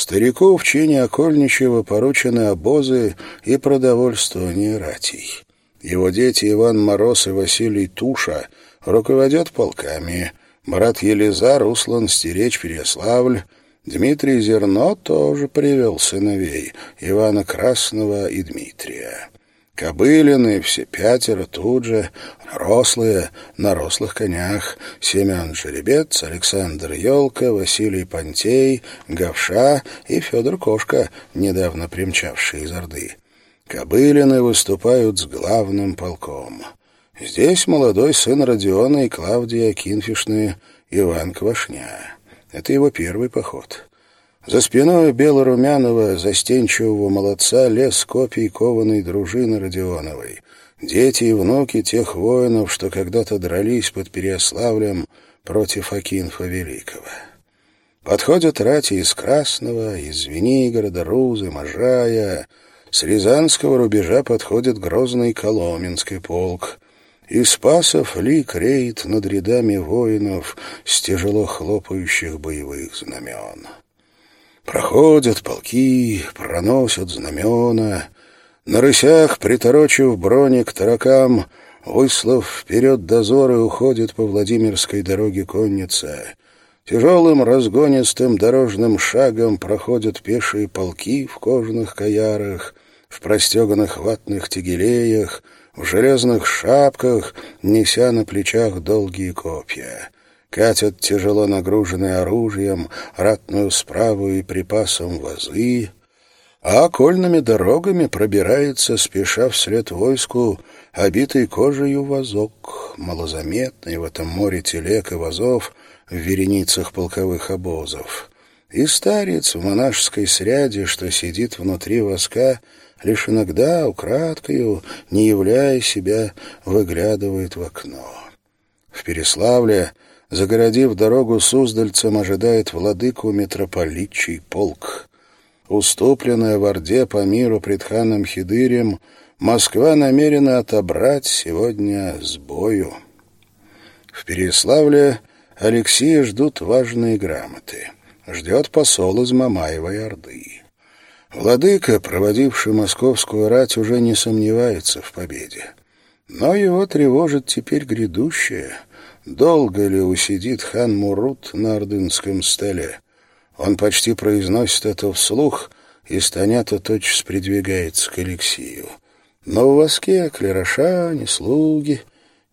Старику в чине Окольничева поручены обозы и продовольствование ратей. Его дети Иван Мороз и Василий Туша руководят полками. Брат Елизар услан стеречь Переславль. Дмитрий Зерно тоже привел сыновей Ивана Красного и Дмитрия. Кобылины, все пятеро тут же, рослые, на рослых конях. Семен Жеребец, Александр Елка, Василий Пантей, Гавша и Федор Кошка, недавно примчавшие из Орды. Кобылины выступают с главным полком. Здесь молодой сын Родиона и Клавдия Акинфишны Иван Квашня. Это его первый поход. За спиной бело-румяного, застенчивого молодца лес копий кованой дружины Родионовой. Дети и внуки тех воинов, что когда-то дрались под Переославлем против Акинфа Великого. Подходят рати из Красного, из Звенигорода, Рузы, Можая. С Рязанского рубежа подходит грозный Коломенский полк. И Спасов лик реет над рядами воинов с тяжело хлопающих боевых знамен. Проходят полки, проносят знамена. На рысях, приторочив брони к таракам, выслав вперед дозоры, уходит по Владимирской дороге конница. Тяжелым разгонистым дорожным шагом проходят пешие полки в кожаных каярах, в простеганных ватных тегелеях, в железных шапках, неся на плечах долгие копья катят тяжело нагруженные оружием, ратную справу и припасом вазы, а окольными дорогами пробирается, спеша вслед войску, обитый кожею вазок, малозаметный в этом море телег и вазов в вереницах полковых обозов. И старец в монашеской сряде, что сидит внутри воска, лишь иногда, украдкою, не являя себя, выглядывает в окно. В Переславле, загородив дорогу суздальцам, ожидает владыку митрополитчий полк. Уступленная в Орде по миру пред ханом Хидырем, Москва намерена отобрать сегодня с бою. В Переславле Алексея ждут важные грамоты. Ждет посол из Мамаевой Орды. Владыка, проводивший московскую рать, уже не сомневается в победе. Но его тревожит теперь грядущее. Долго ли усидит хан Мурут на ордынском столе? Он почти произносит это вслух, и Станята тотчас придвигается к Алексею. Но в воске клероша, слуги,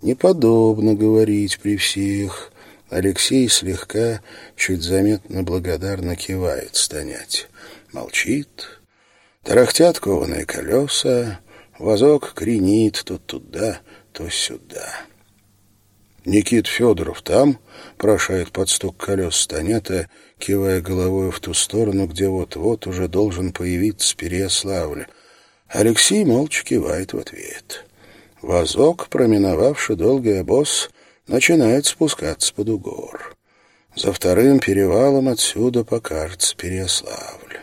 неподобно говорить при всех. Алексей слегка, чуть заметно благодарно кивает Станять молчит. Тарахтят кованые колеса, возок кренит то туда, то сюда. Никит Федоров там, прошает под стук колес станета, кивая головой в ту сторону, где вот-вот уже должен появиться Переяславль. Алексей молча кивает в ответ. Возок, проминовавший долгий обоз, начинает спускаться под угор. За вторым перевалом отсюда покажется Переяславль.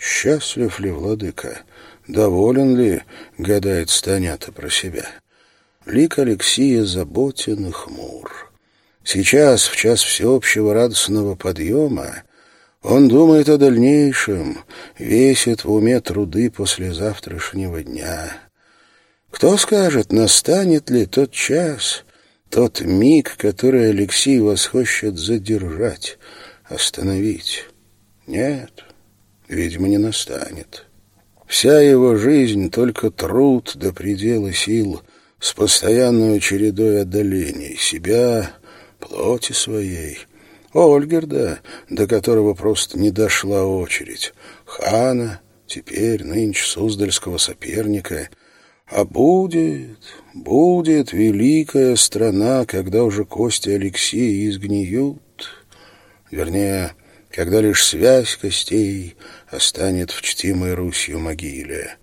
Счастлив ли владыка? Доволен ли, гадает Станята про себя? Лик Алексия заботен и хмур. Сейчас, в час всеобщего радостного подъема, он думает о дальнейшем, весит в уме труды после завтрашнего дня. Кто скажет, настанет ли тот час, тот миг, который Алексей восхочет задержать, остановить? Нет, видимо, не настанет. Вся его жизнь — только труд до предела сил, с постоянной чередой отдалений себя, плоти своей, Ольгерда, до которого просто не дошла очередь, хана, теперь нынче Суздальского соперника — а будет, будет великая страна, когда уже кости Алексея изгниют, вернее, когда лишь связь костей останет в чтимой Русью могиле.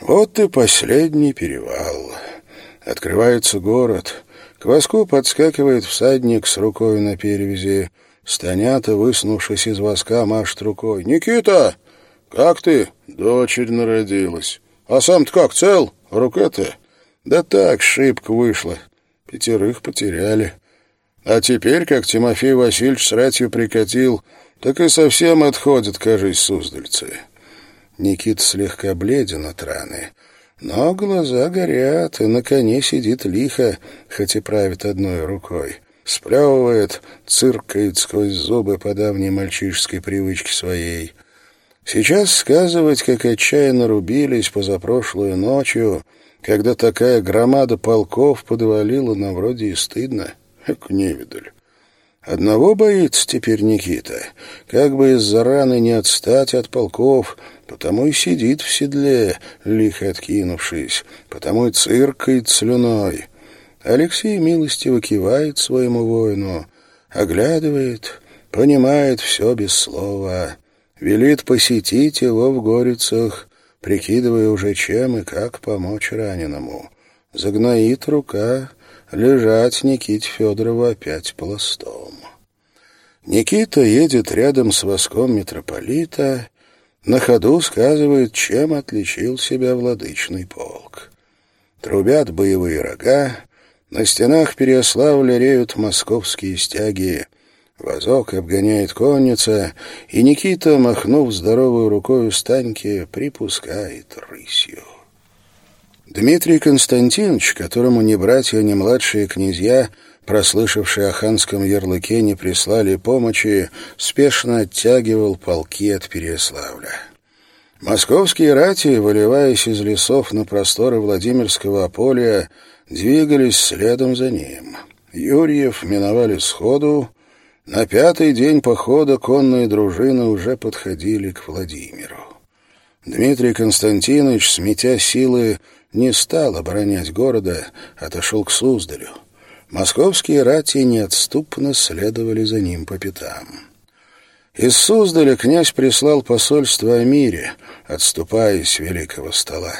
Вот и последний перевал. Открывается город. К воску подскакивает всадник с рукой на перевязи. Станята, выснувшись из воска, машет рукой. «Никита, как ты?» «Дочерь народилась». «А сам-то как, цел? Рука-то?» «Да так, шибко вышла. Пятерых потеряли». А теперь, как Тимофей Васильевич с ратью прикатил, так и совсем отходят, кажись, суздальцы. Никит слегка бледен от раны, но глаза горят, и на коне сидит лихо, хоть и правит одной рукой. Сплевывает, циркает сквозь зубы по давней мальчишеской привычке своей. Сейчас сказывать, как отчаянно рубились позапрошлую ночью, когда такая громада полков подвалила, нам вроде и стыдно. Эк, невидаль. Одного боится теперь Никита, как бы из-за раны не отстать от полков, потому и сидит в седле, лихо откинувшись, потому и циркает слюной. Алексей милостиво кивает своему воину, оглядывает, понимает все без слова, велит посетить его в горицах, прикидывая уже чем и как помочь раненому. Загноит рука, лежать Никите Федорову опять пластом. Никита едет рядом с воском митрополита, на ходу сказывает, чем отличил себя владычный полк. Трубят боевые рога, на стенах Переославля реют московские стяги, Возок обгоняет конница, и Никита, махнув здоровой рукой у Станьки, припускает рысью. Дмитрий Константинович, которому ни братья, ни младшие князья, прослышавшие о ханском ярлыке, не прислали помощи, спешно оттягивал полки от Переславля. Московские рати, выливаясь из лесов на просторы Владимирского поля, двигались следом за ним. Юрьев миновали сходу, на пятый день похода конные дружины уже подходили к Владимиру. Дмитрий Константинович, сметя силы, не стал оборонять города, отошел к Суздалю. Московские рати неотступно следовали за ним по пятам. Из Суздаля князь прислал посольство о мире, отступая с великого стола.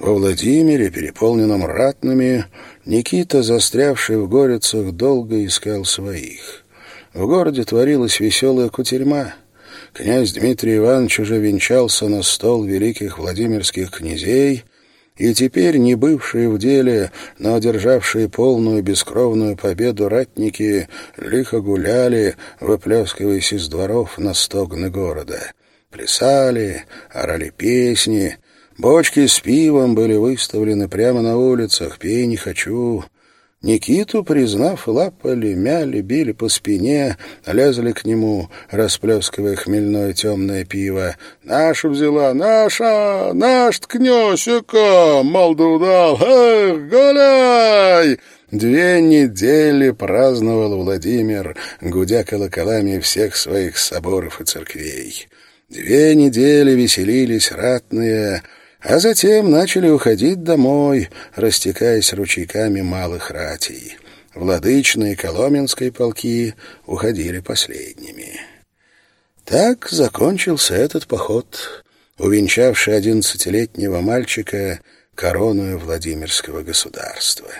Во Владимире, переполненном ратными, Никита, застрявший в горицах, долго искал своих. В городе творилась веселая кутерьма. Князь Дмитрий Иванович уже венчался на стол великих владимирских князей, и теперь не бывшие в деле, но одержавшие полную бескровную победу ратники лихо гуляли, выплескиваясь из дворов на стогны города. Плясали, орали песни, бочки с пивом были выставлены прямо на улицах «Пей не хочу». Никиту, признав, лапали, мяли, били по спине, лезли к нему, расплескивая хмельное темное пиво. «Наша взяла! Наша! Наш ткнёсика! Молдудал! Эх, гуляй!» Две недели праздновал Владимир, гудя колоколами всех своих соборов и церквей. Две недели веселились ратные, а затем начали уходить домой, растекаясь ручейками малых ратей. Владычные Коломенской полки уходили последними. Так закончился этот поход, увенчавший одиннадцатилетнего мальчика короною Владимирского государства.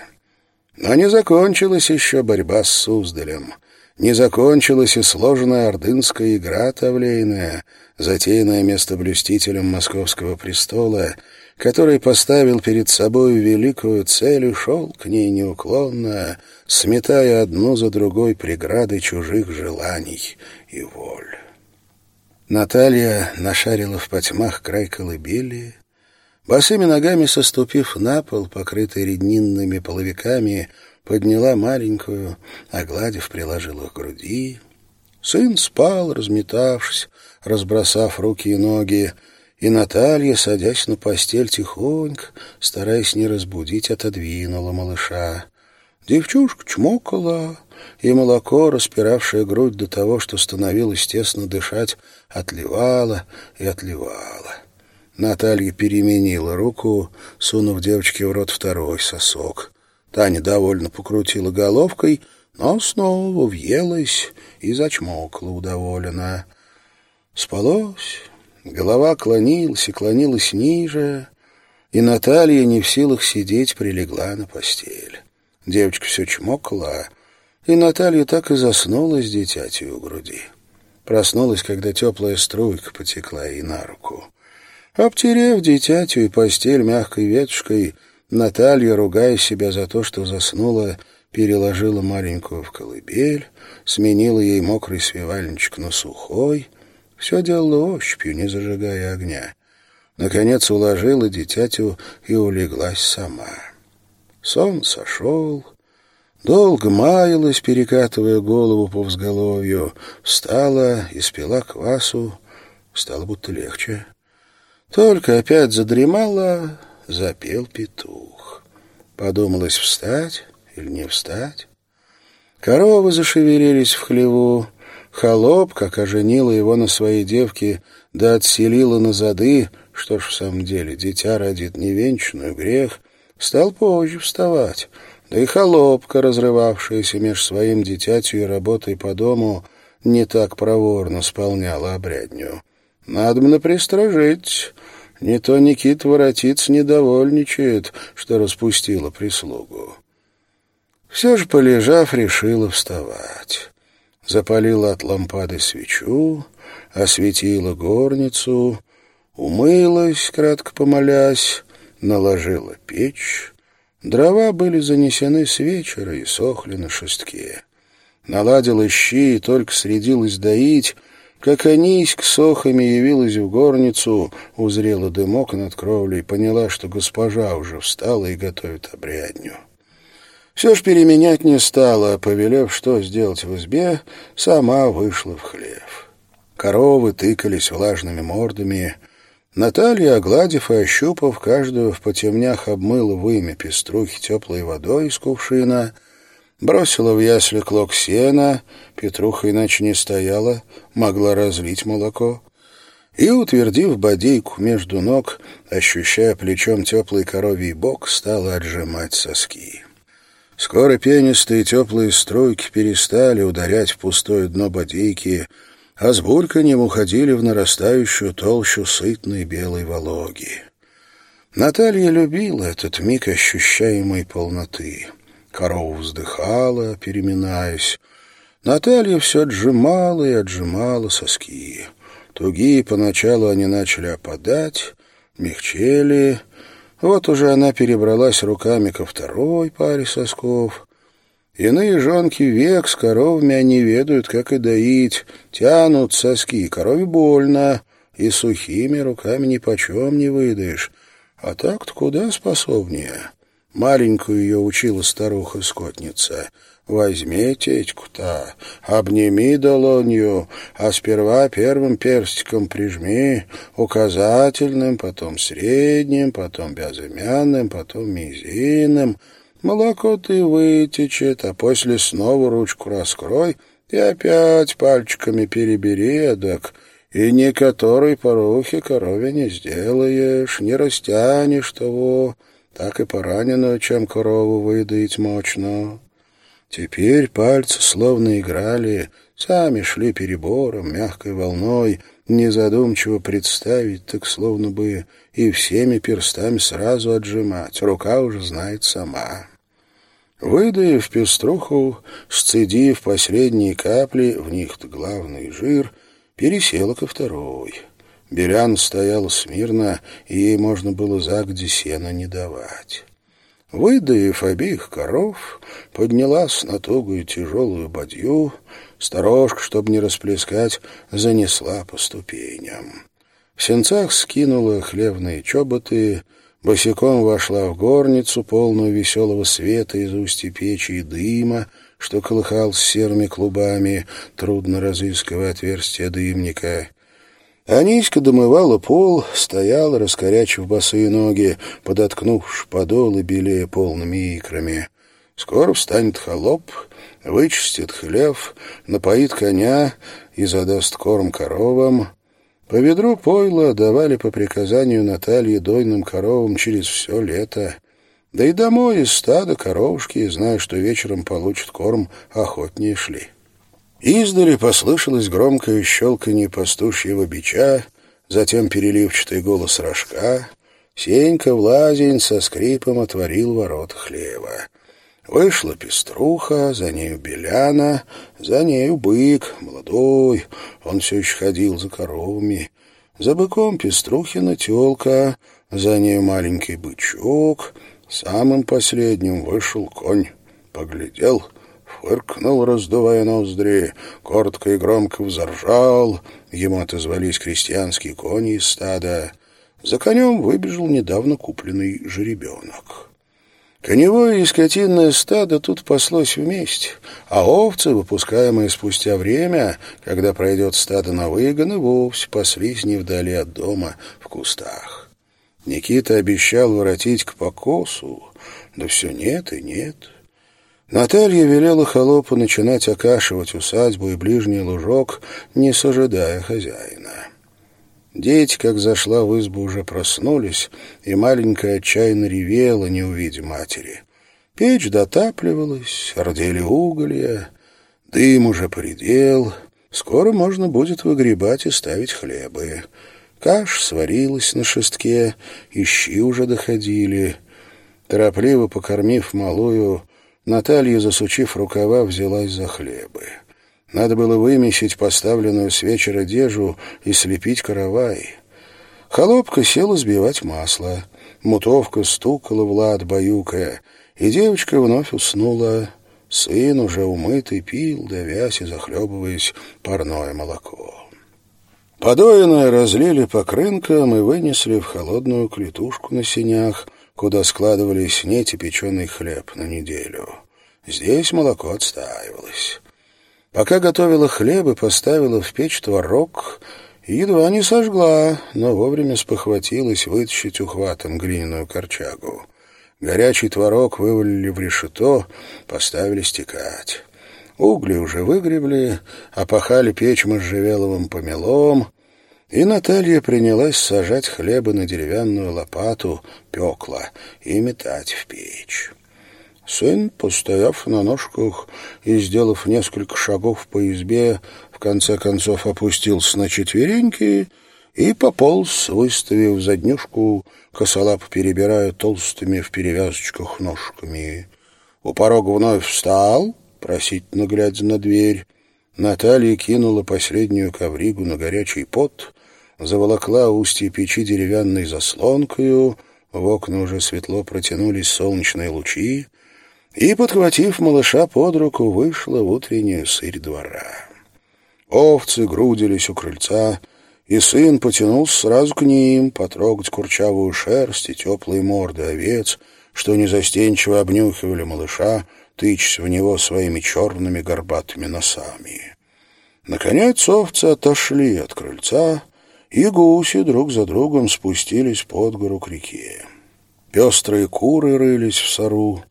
Но не закончилась еще борьба с Суздалем — не закончилась и сложная ордынская игра тавлейная, затеянная местоблюстителем московского престола, который поставил перед собой великую цель и шел к ней неуклонно, сметая одну за другой преграды чужих желаний и воль. Наталья нашарила в потьмах край колыбели, босыми ногами соступив на пол, покрытый реднинными половиками, подняла маленькую, огладив, приложила к груди. Сын спал, разметавшись, разбросав руки и ноги, и Наталья, садясь на постель тихонько, стараясь не разбудить, отодвинула малыша. Девчушка чмокала, и молоко, распиравшее грудь до того, что становилось тесно дышать, отливало и отливало. Наталья переменила руку, сунув девочке в рот второй сосок. Таня довольно покрутила головкой, но снова въелась и зачмокла удоволенно. Спалось, голова клонилась и клонилась ниже, и Наталья не в силах сидеть прилегла на постель. Девочка все чмокала, и Наталья так и заснула с дитятью у груди. Проснулась, когда теплая струйка потекла ей на руку. Обтерев дитятю и постель мягкой ветушкой, Наталья, ругая себя за то, что заснула, переложила маленькую в колыбель, сменила ей мокрый свивальничек на сухой, все делала ощупью, не зажигая огня. Наконец уложила дитятю и улеглась сама. Сон сошел, долго маялась, перекатывая голову по взголовью, встала и спила квасу, стало будто легче. Только опять задремала, запел петух. Подумалось, встать или не встать. Коровы зашевелились в хлеву. Холоп, как оженила его на своей девке, да отселила на зады, что ж в самом деле, дитя родит невенчанную, грех, стал позже вставать. Да и холопка, разрывавшаяся меж своим дитятью и работой по дому, не так проворно сполняла обрядню. Надо мне пристражить, не то Никит воротиц недовольничает, что распустила прислугу. Все же, полежав, решила вставать. Запалила от лампады свечу, осветила горницу, умылась, кратко помолясь, наложила печь. Дрова были занесены с вечера и сохли на шестке. Наладила щи и только средилась доить, как Аниська с охами явилась в горницу, узрела дымок над кровлей, поняла, что госпожа уже встала и готовит обрядню. Все ж переменять не стала, повелев, что сделать в избе, сама вышла в хлев. Коровы тыкались влажными мордами. Наталья, огладив и ощупав, каждую в потемнях обмыла вымя пеструхи теплой водой из кувшина — Бросила в ясли клок сена, Петруха иначе не стояла, могла разлить молоко. И, утвердив бодейку между ног, ощущая плечом теплый коровий бок, стала отжимать соски. Скоро пенистые теплые струйки перестали ударять в пустое дно бодейки, а с бульканьем уходили в нарастающую толщу сытной белой вологи. Наталья любила этот миг ощущаемой полноты. Корова вздыхала, переминаясь. Наталья все отжимала и отжимала соски. Тугие поначалу они начали опадать, мягчели. Вот уже она перебралась руками ко второй паре сосков. Иные жонки век с коровами они ведают, как и доить. Тянут соски, корове больно, и сухими руками ни почем не выдаешь. А так-то куда способнее. Маленькую ее учила старуха-скотница. Возьми тетьку-то, обними долонью, а сперва первым перстиком прижми, указательным, потом средним, потом безымянным, потом мизинным. Молоко ты вытечет, а после снова ручку раскрой и опять пальчиками перебери, эдак, и ни которой порухи корове не сделаешь, не растянешь того, так и пораненную, чем корову выдаить мощно. Теперь пальцы словно играли, сами шли перебором, мягкой волной, незадумчиво представить, так словно бы и всеми перстами сразу отжимать, рука уже знает сама. Выдаив пеструху, сцедив последние капли, в них-то главный жир, пересела ко второй. Берян стояла смирно, и ей можно было загде сена не давать. Выдаив обеих коров, поднялась на тугую тяжелую бадью, сторожка, чтобы не расплескать, занесла по ступеням. В сенцах скинула хлебные чоботы, босиком вошла в горницу, полную веселого света из устья печи и дыма, что колыхался серыми клубами, трудно разыскивая отверстие дымника. Аниська домывала пол, стояла, раскорячив босые ноги, подоткнувши подол и белее полными икрами. Скоро встанет холоп, вычистит хлев, напоит коня и задаст корм коровам. По ведру пойла давали по приказанию Натальи дойным коровам через все лето. Да и домой из стада коровушки, зная, что вечером получат корм, охотнее шли. Издали послышалось громкое щелканье пастушьего бича, затем переливчатый голос рожка. Сенька Влазень со скрипом отворил ворот хлева. Вышла пеструха, за нею Беляна, за нею бык, молодой, он все еще ходил за коровами. За быком пеструхина телка, за нею маленький бычок, самым последним вышел конь. Поглядел — фыркнул, раздувая ноздри, коротко и громко взоржал. Ему отозвались крестьянские кони из стада. За конем выбежал недавно купленный жеребенок. Коневое и скотинное стадо тут паслось вместе, а овцы, выпускаемые спустя время, когда пройдет стадо на выгон, и вовсе паслись не вдали от дома в кустах. Никита обещал воротить к покосу, да все нет и нет. Наталья велела холопу начинать окашивать усадьбу и ближний лужок, не сожидая хозяина. Дети, как зашла в избу, уже проснулись, и маленькая отчаянно ревела, не увидя матери. Печь дотапливалась, ордели уголья, дым уже поредел, скоро можно будет выгребать и ставить хлебы. Каш сварилась на шестке, и щи уже доходили. Торопливо покормив малую, Наталья, засучив рукава, взялась за хлебы. Надо было вымесить поставленную с вечера дежу и слепить каравай. Холопка села сбивать масло. Мутовка стукала в лад, баюкая, и девочка вновь уснула. Сын, уже умытый, пил, давясь и захлебываясь парное молоко. Подоенное разлили по крынкам и вынесли в холодную клетушку на сенях — куда складывались нити печеный хлеб на неделю. Здесь молоко отстаивалось. Пока готовила хлеб и поставила в печь творог, едва не сожгла, но вовремя спохватилась вытащить ухватом глиняную корчагу. Горячий творог вывалили в решето, поставили стекать. Угли уже выгребли, опахали печь можжевеловым помелом, и Наталья принялась сажать хлеба на деревянную лопату, пекла, и метать в печь. Сын, постояв на ножках и сделав несколько шагов по избе, в конце концов опустился на четвереньки и пополз, выставив заднюшку, косолап перебирая толстыми в перевязочках ножками. У порога вновь встал, просительно глядя на дверь. Наталья кинула последнюю ковригу на горячий пот, заволокла устье печи деревянной заслонкою, в окна уже светло протянулись солнечные лучи, и, подхватив малыша под руку, вышла в утреннюю сырь двора. Овцы грудились у крыльца, и сын потянулся сразу к ним, потрогать курчавую шерсть и теплые морды овец, что незастенчиво обнюхивали малыша, тычась в него своими черными горбатыми носами. Наконец овцы отошли от крыльца, и гуси друг за другом спустились под гору к реке. Пестрые куры рылись в сору,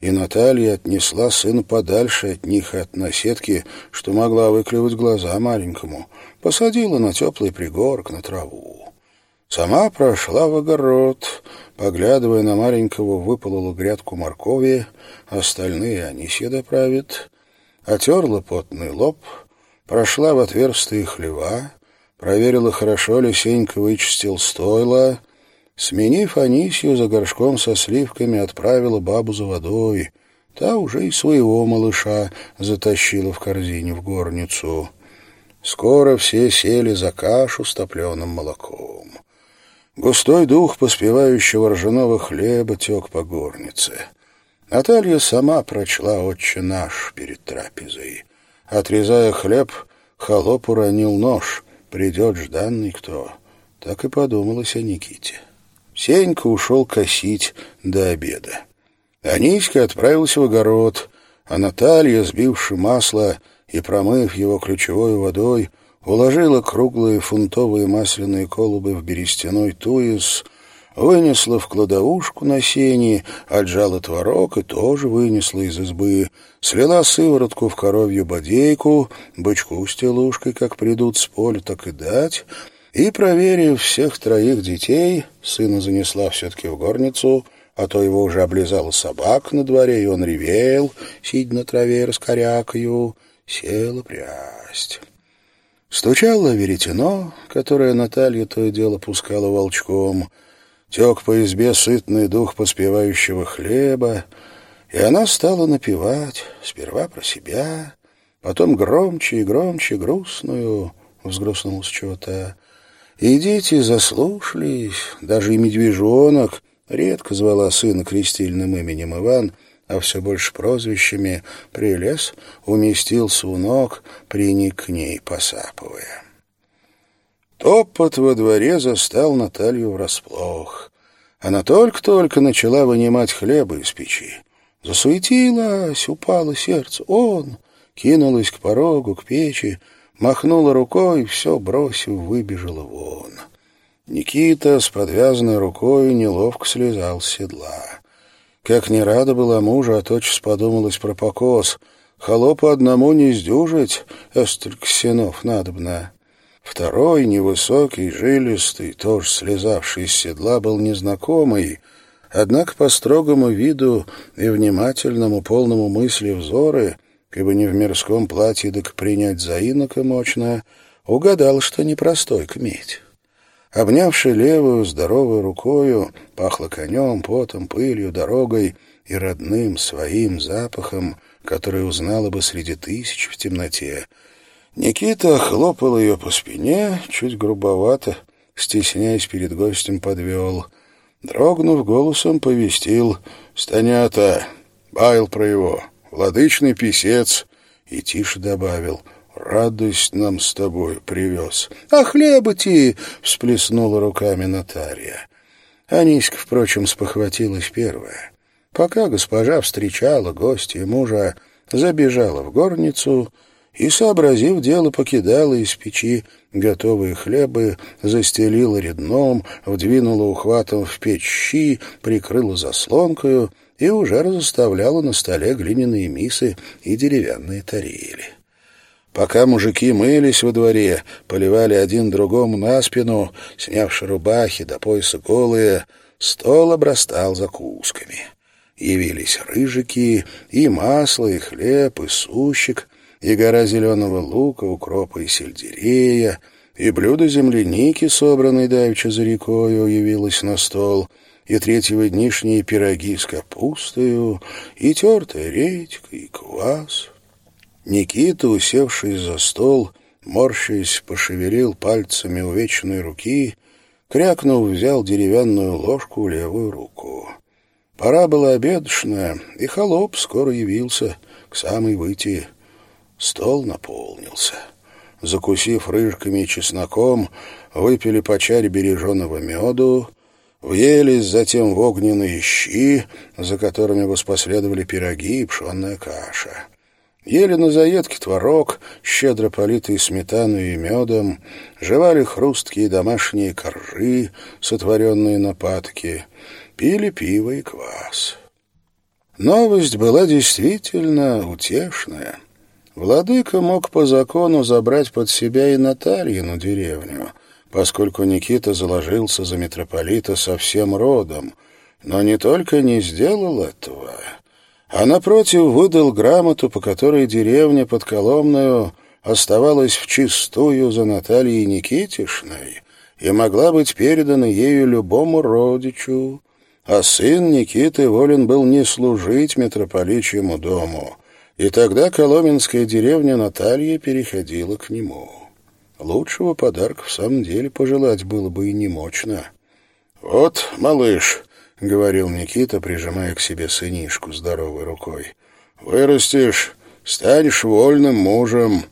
и Наталья отнесла сына подальше от них и от наседки, что могла выклевать глаза маленькому, посадила на теплый пригорок на траву. Сама прошла в огород, поглядывая на маленького, выпалила грядку моркови, остальные Анисья доправит, отерла потный лоб, прошла в отверстые хлева, проверила, хорошо ли Сенька вычистил стойло, Сменив Анисью за горшком со сливками, отправила бабу за водой. Та уже и своего малыша затащила в корзине в горницу. Скоро все сели за кашу с топленым молоком. Густой дух поспевающего ржаного хлеба тек по горнице. Наталья сама прочла «Отче наш» перед трапезой. Отрезая хлеб, холоп уронил нож. Придет жданный кто. Так и подумалось о Никите. Сенька ушел косить до обеда. Аниська отправился в огород, а Наталья, сбивши масло и промыв его ключевой водой, уложила круглые фунтовые масляные колубы в берестяной туис, вынесла в кладовушку на сене, отжала творог и тоже вынесла из избы, слила сыворотку в коровью бодейку, бычку с телушкой, как придут с поля, так и дать — и, проверив всех троих детей, сына занесла все-таки в горницу, а то его уже облизала собак на дворе, и он ревел, сидя на траве раскорякою, села прясть. Стучало веретено, которое Наталья то и дело пускала волчком, тек по избе сытный дух поспевающего хлеба, и она стала напевать, сперва про себя, потом громче и громче грустную, взгрустнулась чего-то, и дети заслушались, даже и медвежонок, редко звала сына крестильным именем Иван, а все больше прозвищами, прилез, уместился у ног, приник к ней, посапывая. Топот во дворе застал Наталью врасплох. Она только-только начала вынимать хлеба из печи. Засуетилась, упало сердце. Он кинулась к порогу, к печи, махнула рукой все, бросив, выбежала вон. Никита с подвязанной рукой неловко слезал с седла. Как не рада была мужа, а тотчас подумалась про покос. Холопу одному не сдюжить, столько синов надобно. Второй, невысокий, жилистый, тоже слезавший с седла, был незнакомый, однако по строгому виду и внимательному, полному мысли взоры — бы не в мирском платье, так принять за инока мощно, угадал, что непростой кметь. Обнявши левую здоровой рукою, пахло конем, потом, пылью, дорогой и родным своим запахом, который узнала бы среди тысяч в темноте. Никита хлопал ее по спине, чуть грубовато, стесняясь перед гостем, подвел. Дрогнув голосом, повестил «Станята, байл про его» владычный писец, и тише добавил «Радость нам с тобой привез». «А хлеба ти!» — всплеснула руками Наталья. Аниська, впрочем, спохватилась первая. Пока госпожа встречала гостя и мужа, забежала в горницу и, сообразив дело, покидала из печи готовые хлебы, застелила редном, вдвинула ухватом в печь щи, прикрыла заслонкою — и уже разоставляла на столе глиняные мисы и деревянные тарели. Пока мужики мылись во дворе, поливали один другому на спину, снявши рубахи до пояса голые, стол обрастал закусками. Явились рыжики, и масло, и хлеб, и сущик, и гора зеленого лука, укропа и сельдерея, и блюдо земляники, собранной давеча за рекою, явилось на стол, и третьего днишние пироги с капустою, и тертая редька, и квас. Никита, усевшись за стол, морщаясь, пошевелил пальцами увечной руки, крякнув, взял деревянную ложку в левую руку. Пора была обедшная, и холоп скоро явился к самой выйти. Стол наполнился. Закусив рыжками и чесноком, выпили по чаре береженого меду, въелись затем в огненные щи, за которыми воспоследовали пироги и пшенная каша. Ели на заедке творог, щедро политый сметаной и медом, жевали хрусткие домашние коржи, сотворенные на патке, пили пиво и квас. Новость была действительно утешная. Владыка мог по закону забрать под себя и Натальину деревню, поскольку Никита заложился за митрополита со всем родом, но не только не сделал этого — а напротив выдал грамоту, по которой деревня под Коломною оставалась в чистую за Натальей Никитишной и могла быть передана ею любому родичу, а сын Никиты волен был не служить митрополичьему дому, и тогда коломенская деревня Наталья переходила к нему. Лучшего подарка в самом деле пожелать было бы и немочно. «Вот, малыш», — говорил Никита, прижимая к себе сынишку здоровой рукой. «Вырастешь, станешь вольным мужем».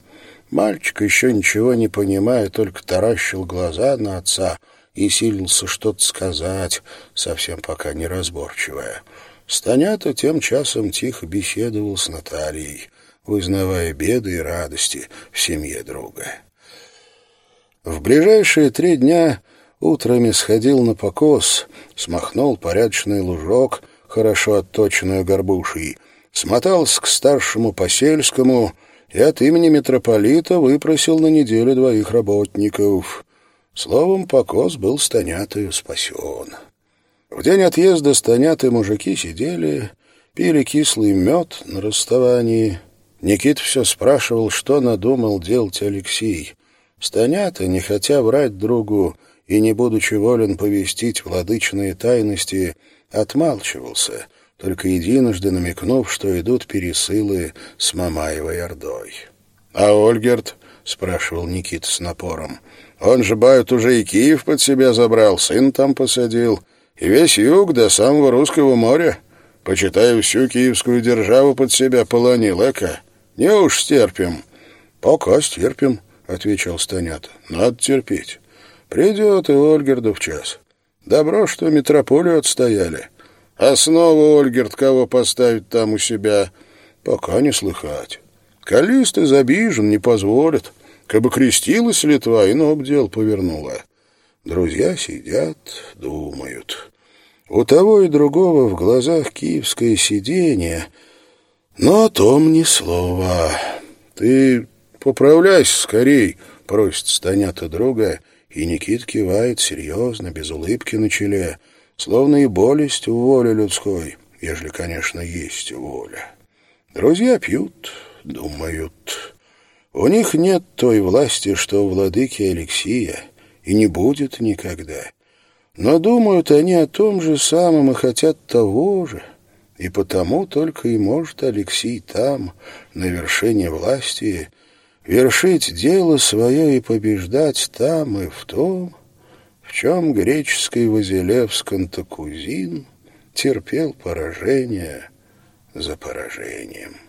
Мальчик, еще ничего не понимая, только таращил глаза на отца и силился что-то сказать, совсем пока не разборчивая. Станята тем часом тихо беседовал с Натальей, вызнавая беды и радости в семье друга. В ближайшие три дня утрами сходил на покос, смахнул порядочный лужок, хорошо отточенную горбушей, смотался к старшему посельскому и от имени митрополита выпросил на неделю двоих работников. Словом, покос был Станятою спасен. В день отъезда Станяты мужики сидели, пили кислый мед на расставании. Никит все спрашивал, что надумал делать Алексей. Станята, не хотя врать другу, и, не будучи волен повестить владычные тайности, отмалчивался, только единожды намекнув, что идут пересылы с Мамаевой Ордой. — А Ольгерт? — спрашивал Никит с напором. — Он же, бают, уже и Киев под себя забрал, сын там посадил, и весь юг до самого Русского моря. Почитаю, всю киевскую державу под себя полонил, эка. Не уж стерпим. — Пока стерпим, — отвечал Станята. — Надо терпеть. Придет и Ольгерду в час. Добро, что метрополию отстояли. А снова Ольгерд кого поставить там у себя? Пока не слыхать. Калист из обижен, не позволит. Кабы крестилась Литва, и ног дел повернула. Друзья сидят, думают. У того и другого в глазах киевское сиденье, но о том ни слова. «Ты поправляйся скорей», — просит Станята друга, и Никит кивает серьезно, без улыбки на челе, словно и болесть в воле людской, ежели, конечно, есть воля. Друзья пьют, думают. У них нет той власти, что у владыки Алексия, и не будет никогда. Но думают они о том же самом и хотят того же, и потому только и может Алексей там, на вершине власти, вершить дело свое и побеждать там и в том, в чем греческий Вазилевс Кантакузин терпел поражение за поражением.